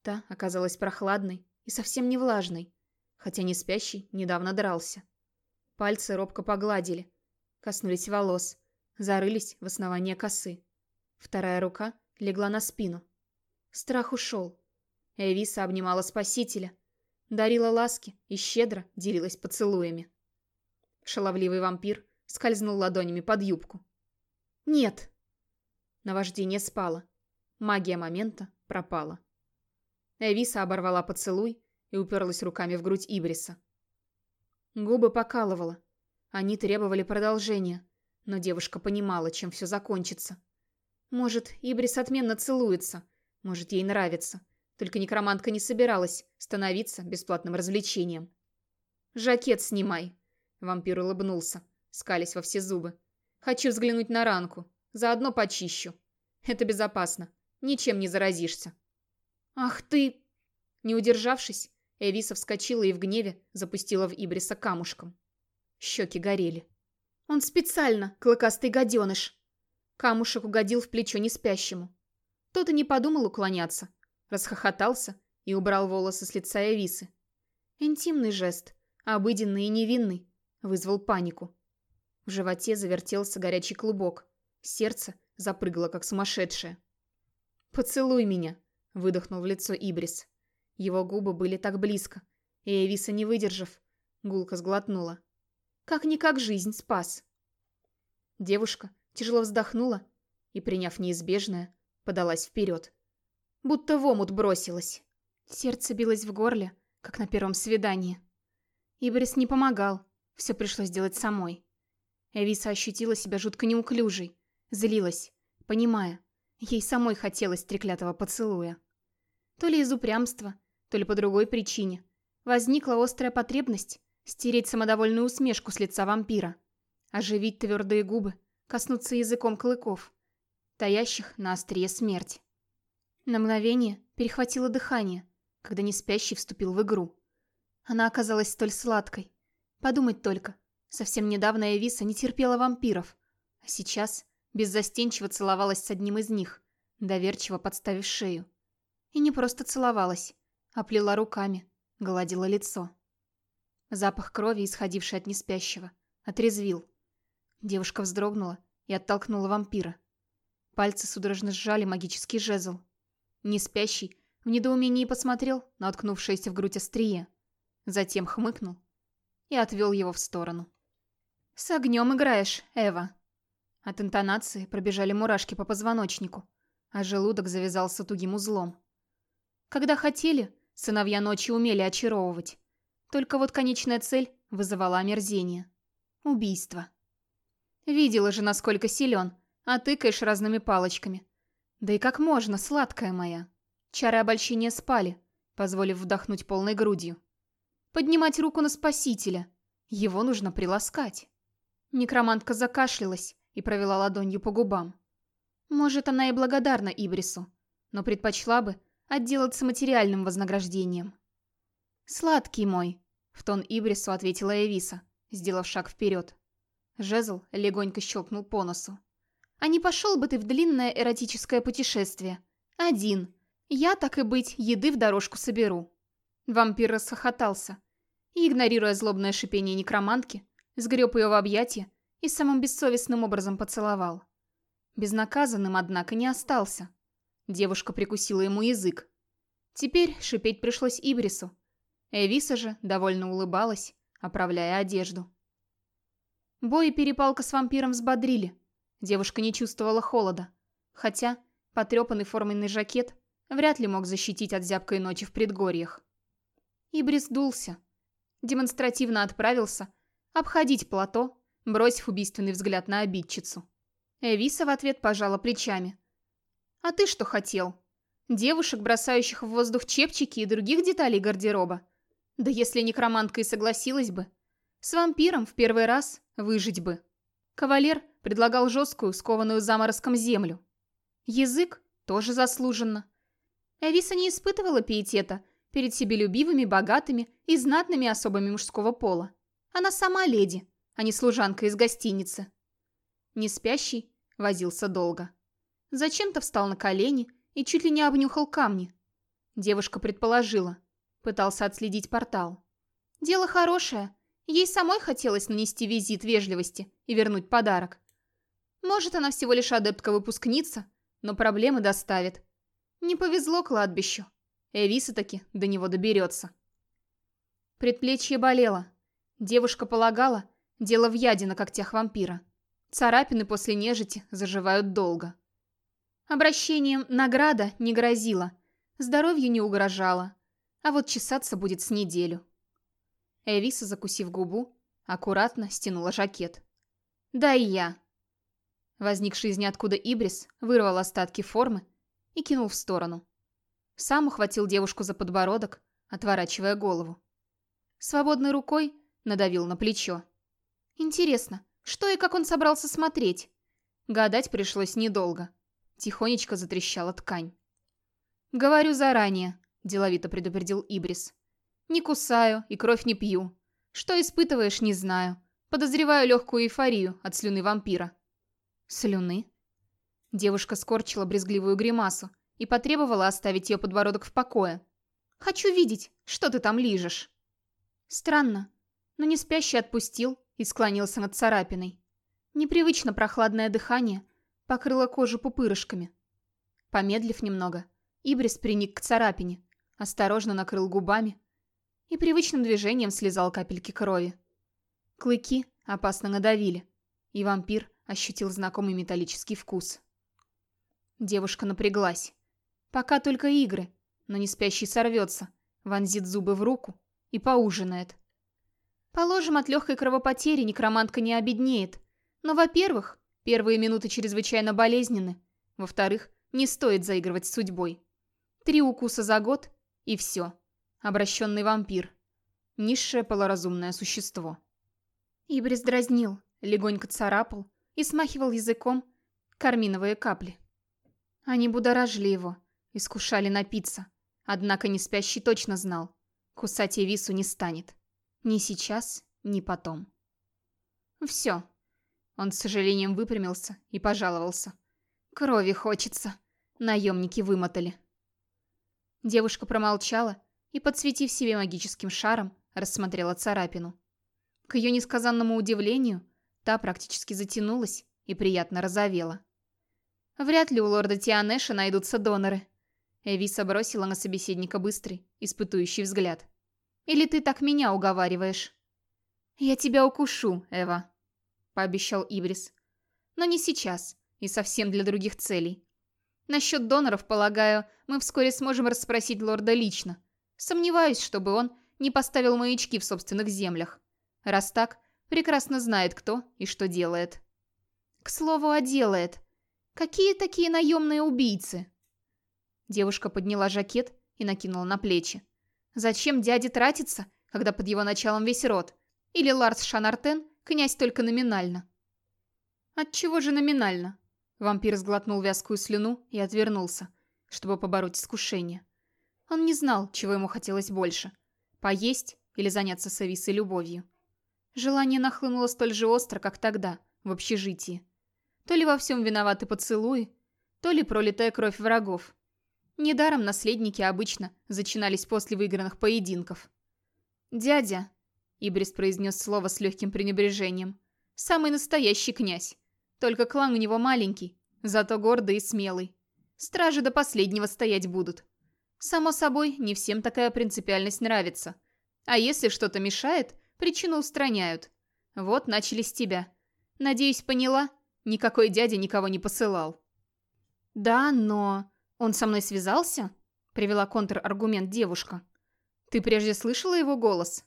Та оказалась прохладной и совсем не влажной, хотя не спящий недавно дрался. Пальцы робко погладили, коснулись волос, зарылись в основание косы. Вторая рука легла на спину. Страх ушел. Эвиса обнимала спасителя, дарила ласки и щедро делилась поцелуями. Шаловливый вампир скользнул ладонями под юбку. «Нет!» Наваждение спало. Магия момента пропала. Эвиса оборвала поцелуй и уперлась руками в грудь Ибриса. Губы покалывала. Они требовали продолжения, но девушка понимала, чем все закончится. Может, Ибрис отменно целуется, может, ей нравится. Только некромантка не собиралась становиться бесплатным развлечением. «Жакет снимай», — вампир улыбнулся, скались во все зубы. «Хочу взглянуть на ранку, заодно почищу. Это безопасно, ничем не заразишься». «Ах ты!» Не удержавшись, Эвиса вскочила и в гневе запустила в Ибриса камушком. Щеки горели. «Он специально, клыкастый гаденыш!» Камушек угодил в плечо неспящему. Тот и не подумал уклоняться, расхохотался и убрал волосы с лица Эвисы. Интимный жест, обыденный и невинный, вызвал панику. В животе завертелся горячий клубок, сердце запрыгало как сумасшедшее. «Поцелуй меня!» — выдохнул в лицо Ибрис. Его губы были так близко, и Эвиса, не выдержав, гулко сглотнула. Как-никак жизнь спас. Девушка тяжело вздохнула и, приняв неизбежное, подалась вперед будто в омут бросилась. Сердце билось в горле, как на первом свидании. Ибрис не помогал, все пришлось делать самой. Эвиса ощутила себя жутко неуклюжей, злилась, понимая, ей самой хотелось треклятого поцелуя. То ли из упрямства, то ли по другой причине. Возникла острая потребность стереть самодовольную усмешку с лица вампира, оживить твердые губы, коснуться языком клыков, таящих на острие смерть. На мгновение перехватило дыхание, когда неспящий вступил в игру. Она оказалась столь сладкой. Подумать только, совсем недавно Эвиса не терпела вампиров, а сейчас беззастенчиво целовалась с одним из них, доверчиво подставив шею. И не просто целовалась, а плела руками, гладила лицо. Запах крови, исходивший от неспящего, отрезвил. Девушка вздрогнула и оттолкнула вампира. Пальцы судорожно сжали магический жезл. Неспящий в недоумении посмотрел на уткнувшееся в грудь острие, затем хмыкнул и отвел его в сторону. «С огнем играешь, Эва». От интонации пробежали мурашки по позвоночнику, а желудок завязался тугим узлом. Когда хотели, сыновья ночи умели очаровывать. Только вот конечная цель вызывала омерзение. Убийство. Видела же, насколько силен, а тыкаешь разными палочками. Да и как можно, сладкая моя. Чары обольщения спали, позволив вдохнуть полной грудью. Поднимать руку на спасителя. Его нужно приласкать. Некромантка закашлялась и провела ладонью по губам. Может, она и благодарна Ибрису, но предпочла бы отделаться материальным вознаграждением. «Сладкий мой», — в тон Ибрису ответила Эвиса, сделав шаг вперед. Жезл легонько щелкнул по носу. «А не пошел бы ты в длинное эротическое путешествие? Один. Я, так и быть, еды в дорожку соберу». Вампир расхохотался и, игнорируя злобное шипение некромантки, сгреб ее в объятия и самым бессовестным образом поцеловал. Безнаказанным, однако, не остался. Девушка прикусила ему язык. Теперь шипеть пришлось Ибрису. Эвиса же довольно улыбалась, оправляя одежду. Бой и перепалка с вампиром взбодрили. Девушка не чувствовала холода. Хотя потрепанный форменный жакет вряд ли мог защитить от зябкой ночи в предгорьях. Ибрис дулся. Демонстративно отправился обходить плато, бросив убийственный взгляд на обидчицу. Эвиса в ответ пожала плечами. «А ты что хотел? Девушек, бросающих в воздух чепчики и других деталей гардероба? Да если некромантка и согласилась бы. С вампиром в первый раз выжить бы». Кавалер предлагал жесткую, скованную заморозком землю. Язык тоже заслуженно. Эвиса не испытывала пиетета перед себелюбивыми, богатыми и знатными особами мужского пола. Она сама леди, а не служанка из гостиницы. Не спящий возился долго. Зачем-то встал на колени и чуть ли не обнюхал камни. Девушка предположила. Пытался отследить портал. Дело хорошее. Ей самой хотелось нанести визит вежливости и вернуть подарок. Может, она всего лишь адептка-выпускница, но проблемы доставит. Не повезло кладбищу. Эвиса таки до него доберется. Предплечье болело. Девушка полагала, дело в яде на когтях вампира. Царапины после нежити заживают долго. Обращением награда не грозила, здоровью не угрожала, а вот чесаться будет с неделю. Эвиса, закусив губу, аккуратно стянула жакет. «Да и я». Возникший из ниоткуда Ибрис вырвал остатки формы и кинул в сторону. Сам ухватил девушку за подбородок, отворачивая голову. Свободной рукой надавил на плечо. Интересно, что и как он собрался смотреть? Гадать пришлось недолго. Тихонечко затрещала ткань. «Говорю заранее», – деловито предупредил Ибрис. «Не кусаю и кровь не пью. Что испытываешь, не знаю. Подозреваю легкую эйфорию от слюны вампира». «Слюны?» Девушка скорчила брезгливую гримасу и потребовала оставить ее подбородок в покое. «Хочу видеть, что ты там лижешь». Странно, но не спящий отпустил и склонился над царапиной. Непривычно прохладное дыхание покрыло кожу пупырышками. Помедлив немного, Ибрис приник к царапине, осторожно накрыл губами и привычным движением слезал капельки крови. Клыки опасно надавили, и вампир ощутил знакомый металлический вкус. Девушка напряглась. Пока только игры, но не спящий сорвется, вонзит зубы в руку и поужинает. Положим, от легкой кровопотери некромантка не обеднеет. Но, во-первых, первые минуты чрезвычайно болезненны. Во-вторых, не стоит заигрывать с судьбой. Три укуса за год – и все. Обращенный вампир. Низшее полуразумное существо. Ибрис дразнил, легонько царапал и смахивал языком карминовые капли. Они будоражили его, искушали напиться. Однако не спящий точно знал. Кусать Эвису не станет. Ни сейчас, ни потом. Все. Он с сожалением выпрямился и пожаловался. Крови хочется. Наемники вымотали. Девушка промолчала и, подсветив себе магическим шаром, рассмотрела царапину. К ее несказанному удивлению, та практически затянулась и приятно розовела. Вряд ли у лорда Тианеша найдутся доноры. Эвиса бросила на собеседника быстрый, испытующий взгляд. Или ты так меня уговариваешь?» «Я тебя укушу, Эва». Пообещал Ибрис. «Но не сейчас, и совсем для других целей. Насчет доноров, полагаю, мы вскоре сможем расспросить лорда лично. Сомневаюсь, чтобы он не поставил маячки в собственных землях. Раз так, прекрасно знает, кто и что делает. К слову, а делает. Какие такие наемные убийцы? Девушка подняла жакет и накинула на плечи. Зачем дяде тратиться, когда под его началом весь род? Или Ларс Шанартен князь только номинально? Отчего же номинально? Вампир сглотнул вязкую слюну и отвернулся, чтобы побороть искушение. Он не знал, чего ему хотелось больше – поесть или заняться с любовью. Желание нахлынуло столь же остро, как тогда, в общежитии. То ли во всем виноваты поцелуи, то ли пролитая кровь врагов. Недаром наследники обычно зачинались после выигранных поединков. «Дядя», — Ибрис произнес слово с легким пренебрежением, — «самый настоящий князь. Только клан у него маленький, зато гордый и смелый. Стражи до последнего стоять будут. Само собой, не всем такая принципиальность нравится. А если что-то мешает, причину устраняют. Вот начали с тебя. Надеюсь, поняла? Никакой дядя никого не посылал. Да, но... Он со мной связался? Привела контраргумент девушка. Ты прежде слышала его голос?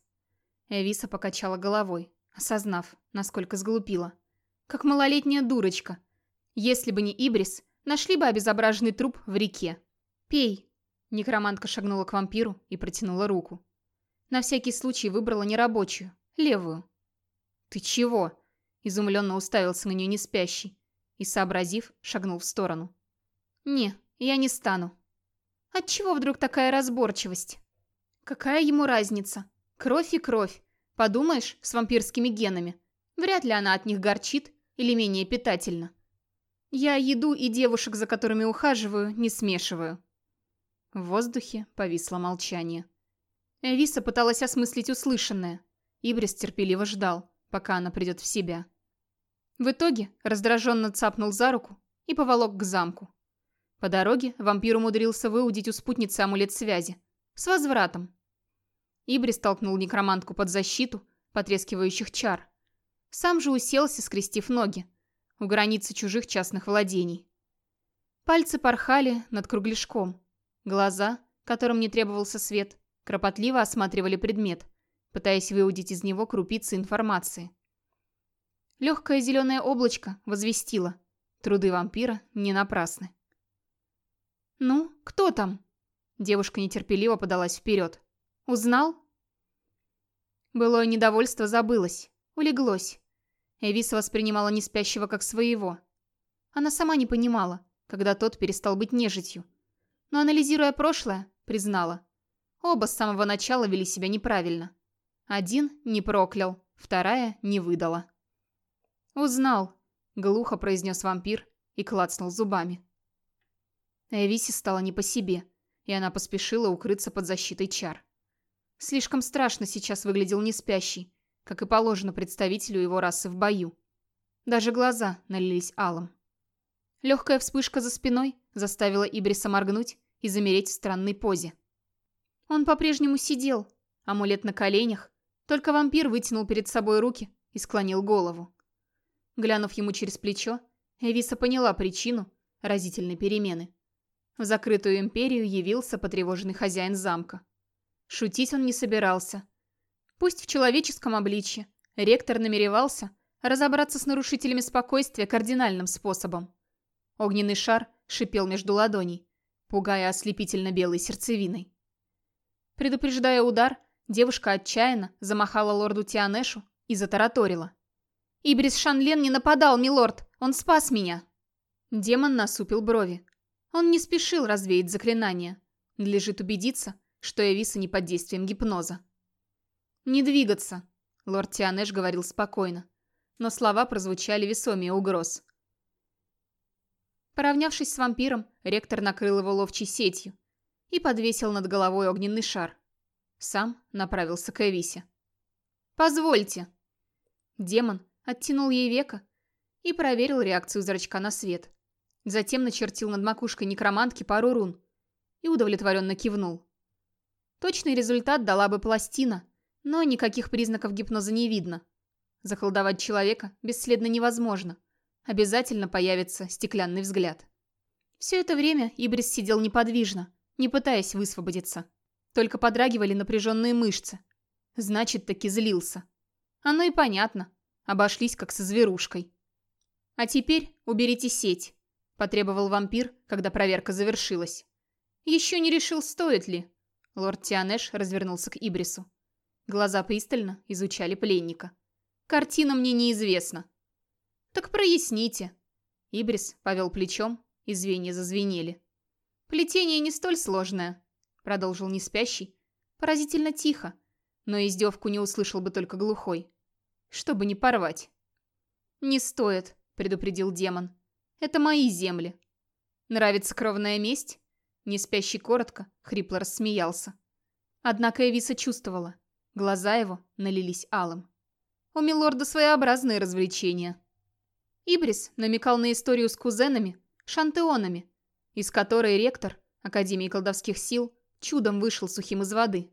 Эвиса покачала головой, осознав, насколько сглупила. Как малолетняя дурочка. Если бы не Ибрис, нашли бы обезображенный труп в реке. «Пей», Некромантка шагнула к вампиру и протянула руку. На всякий случай выбрала не рабочую, левую. «Ты чего?» – изумленно уставился на нее неспящий и, сообразив, шагнул в сторону. «Не, я не стану». «Отчего вдруг такая разборчивость?» «Какая ему разница? Кровь и кровь. Подумаешь, с вампирскими генами. Вряд ли она от них горчит или менее питательна. Я еду и девушек, за которыми ухаживаю, не смешиваю». В воздухе повисло молчание. Эвиса пыталась осмыслить услышанное. Ибрис терпеливо ждал, пока она придет в себя. В итоге раздраженно цапнул за руку и поволок к замку. По дороге вампир умудрился выудить у спутницы амулет связи. С возвратом. Ибрис толкнул некромантку под защиту потрескивающих чар. Сам же уселся, скрестив ноги, у границы чужих частных владений. Пальцы порхали над кругляшком, Глаза, которым не требовался свет, кропотливо осматривали предмет, пытаясь выудить из него крупицы информации. Легкое зеленое облачко возвестило. Труды вампира не напрасны. «Ну, кто там?» Девушка нетерпеливо подалась вперед. «Узнал?» Былое недовольство забылось, улеглось. Эвиса воспринимала неспящего как своего. Она сама не понимала, когда тот перестал быть нежитью, но анализируя прошлое, признала. Оба с самого начала вели себя неправильно. Один не проклял, вторая не выдала. «Узнал», — глухо произнес вампир и клацнул зубами. Эвисе стало не по себе, и она поспешила укрыться под защитой чар. Слишком страшно сейчас выглядел неспящий, как и положено представителю его расы в бою. Даже глаза налились алым. Легкая вспышка за спиной заставила Ибриса моргнуть и замереть в странной позе. Он по-прежнему сидел, амулет на коленях, только вампир вытянул перед собой руки и склонил голову. Глянув ему через плечо, Эвиса поняла причину разительной перемены. В закрытую империю явился потревоженный хозяин замка. Шутить он не собирался. Пусть в человеческом обличье, ректор намеревался разобраться с нарушителями спокойствия кардинальным способом. Огненный шар шипел между ладоней, пугая ослепительно белой сердцевиной. Предупреждая удар, девушка отчаянно замахала лорду Тианешу и затараторила. «Ибрис Шанлен не нападал, милорд! Он спас меня!» Демон насупил брови. Он не спешил развеять заклинание. Надлежит убедиться, что Эвиса не под действием гипноза. «Не двигаться», — лорд Тианеш говорил спокойно, но слова прозвучали весомее угроз. Поравнявшись с вампиром, ректор накрыл его ловчей сетью и подвесил над головой огненный шар. Сам направился к Эвисе. «Позвольте!» Демон оттянул ей века и проверил реакцию зрачка на свет. Затем начертил над макушкой некромантки пару рун и удовлетворенно кивнул. Точный результат дала бы пластина, но никаких признаков гипноза не видно. Заколдовать человека бесследно невозможно. Обязательно появится стеклянный взгляд. Все это время Ибрис сидел неподвижно, не пытаясь высвободиться. Только подрагивали напряженные мышцы. Значит, таки злился. Оно и понятно. Обошлись как со зверушкой. «А теперь уберите сеть», – потребовал вампир, когда проверка завершилась. «Еще не решил, стоит ли». Лорд Тианеш развернулся к Ибрису. Глаза пристально изучали пленника. «Картина мне неизвестна». «Так проясните». Ибрис повел плечом, и звенья зазвенели. «Плетение не столь сложное», — продолжил неспящий. «Поразительно тихо, но издевку не услышал бы только глухой. Чтобы не порвать». «Не стоит», — предупредил демон. «Это мои земли». «Нравится кровная месть?» Неспящий коротко, хрипло рассмеялся. Однако Эвиса чувствовала. Глаза его налились алым. У милорда своеобразные развлечения. Ибрис намекал на историю с кузенами, шантеонами, из которой ректор Академии колдовских сил чудом вышел сухим из воды.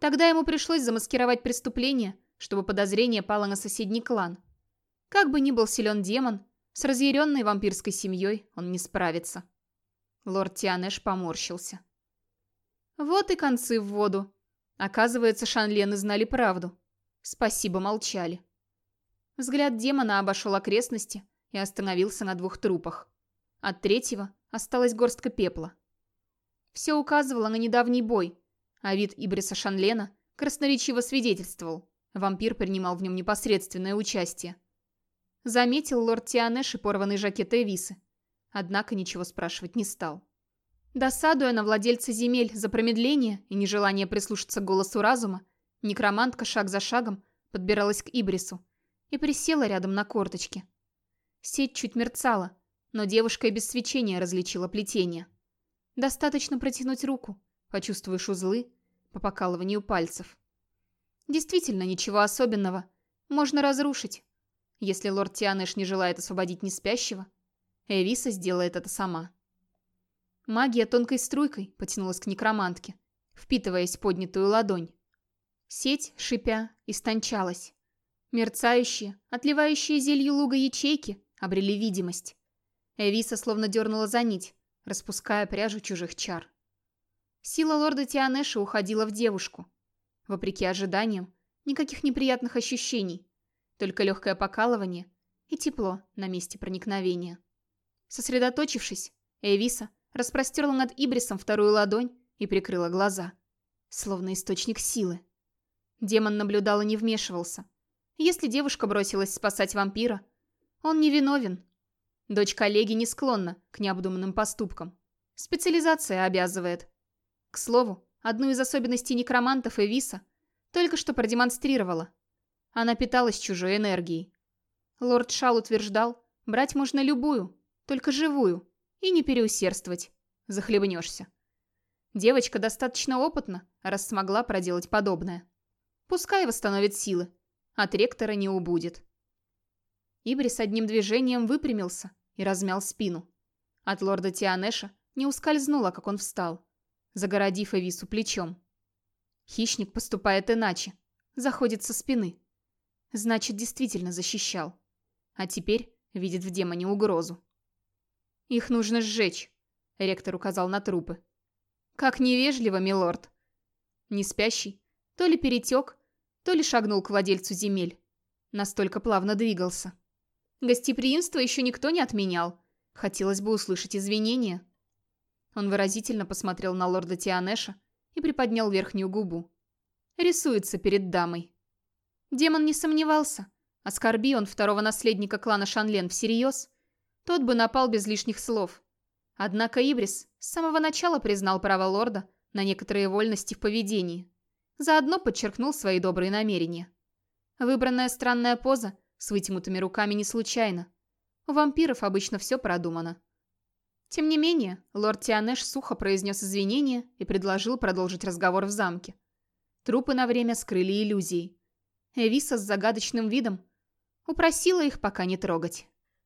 Тогда ему пришлось замаскировать преступление, чтобы подозрение пало на соседний клан. Как бы ни был силен демон, с разъяренной вампирской семьей он не справится. Лорд Тианеш поморщился. Вот и концы в воду. Оказывается, Шанлены знали правду. Спасибо, молчали. Взгляд демона обошел окрестности и остановился на двух трупах. От третьего осталась горстка пепла. Все указывало на недавний бой, а вид Ибриса Шанлена красноречиво свидетельствовал. Вампир принимал в нем непосредственное участие. Заметил лорд Тианеш и порванный жакет Эвисы, однако ничего спрашивать не стал. Досадуя на владельца земель за промедление и нежелание прислушаться к голосу разума, некромантка шаг за шагом подбиралась к Ибрису и присела рядом на корточке. Сеть чуть мерцала, но девушка и без свечения различила плетение. Достаточно протянуть руку, почувствуешь узлы по покалыванию пальцев. Действительно, ничего особенного. Можно разрушить. Если лорд Тианеш не желает освободить неспящего, Эвиса сделает это сама. Магия тонкой струйкой потянулась к некромантке, впитываясь в поднятую ладонь. Сеть, шипя, истончалась. Мерцающие, отливающие зелью луга ячейки обрели видимость. Эвиса словно дернула за нить, распуская пряжу чужих чар. Сила лорда Тианеша уходила в девушку. Вопреки ожиданиям, никаких неприятных ощущений, только легкое покалывание и тепло на месте проникновения. Сосредоточившись, Эвиса распростерла над Ибрисом вторую ладонь и прикрыла глаза. Словно источник силы. Демон наблюдал и не вмешивался. Если девушка бросилась спасать вампира, он не виновен. Дочь коллеги не склонна к необдуманным поступкам. Специализация обязывает. К слову, одну из особенностей некромантов Эвиса только что продемонстрировала. Она питалась чужой энергией. Лорд Шал утверждал, брать можно любую, только живую, и не переусердствовать. Захлебнешься. Девочка достаточно опытна, раз смогла проделать подобное. Пускай восстановит силы. От ректора не убудет. Ибрис одним движением выпрямился и размял спину. От лорда Тианеша не ускользнуло, как он встал, загородив Эвису плечом. Хищник поступает иначе, заходит со спины. Значит, действительно защищал. А теперь видит в демоне угрозу. «Их нужно сжечь», — ректор указал на трупы. «Как невежливо, милорд!» Неспящий то ли перетек, то ли шагнул к владельцу земель. Настолько плавно двигался. Гостеприимство еще никто не отменял. Хотелось бы услышать извинения. Он выразительно посмотрел на лорда Тианеша и приподнял верхнюю губу. Рисуется перед дамой. Демон не сомневался. Оскорби он второго наследника клана Шанлен всерьез, тот бы напал без лишних слов. Однако Ибрис с самого начала признал право лорда на некоторые вольности в поведении. Заодно подчеркнул свои добрые намерения. Выбранная странная поза с вытянутыми руками не случайно. У вампиров обычно все продумано. Тем не менее, лорд Тианеш сухо произнес извинения и предложил продолжить разговор в замке. Трупы на время скрыли иллюзии. Эвиса с загадочным видом упросила их пока не трогать.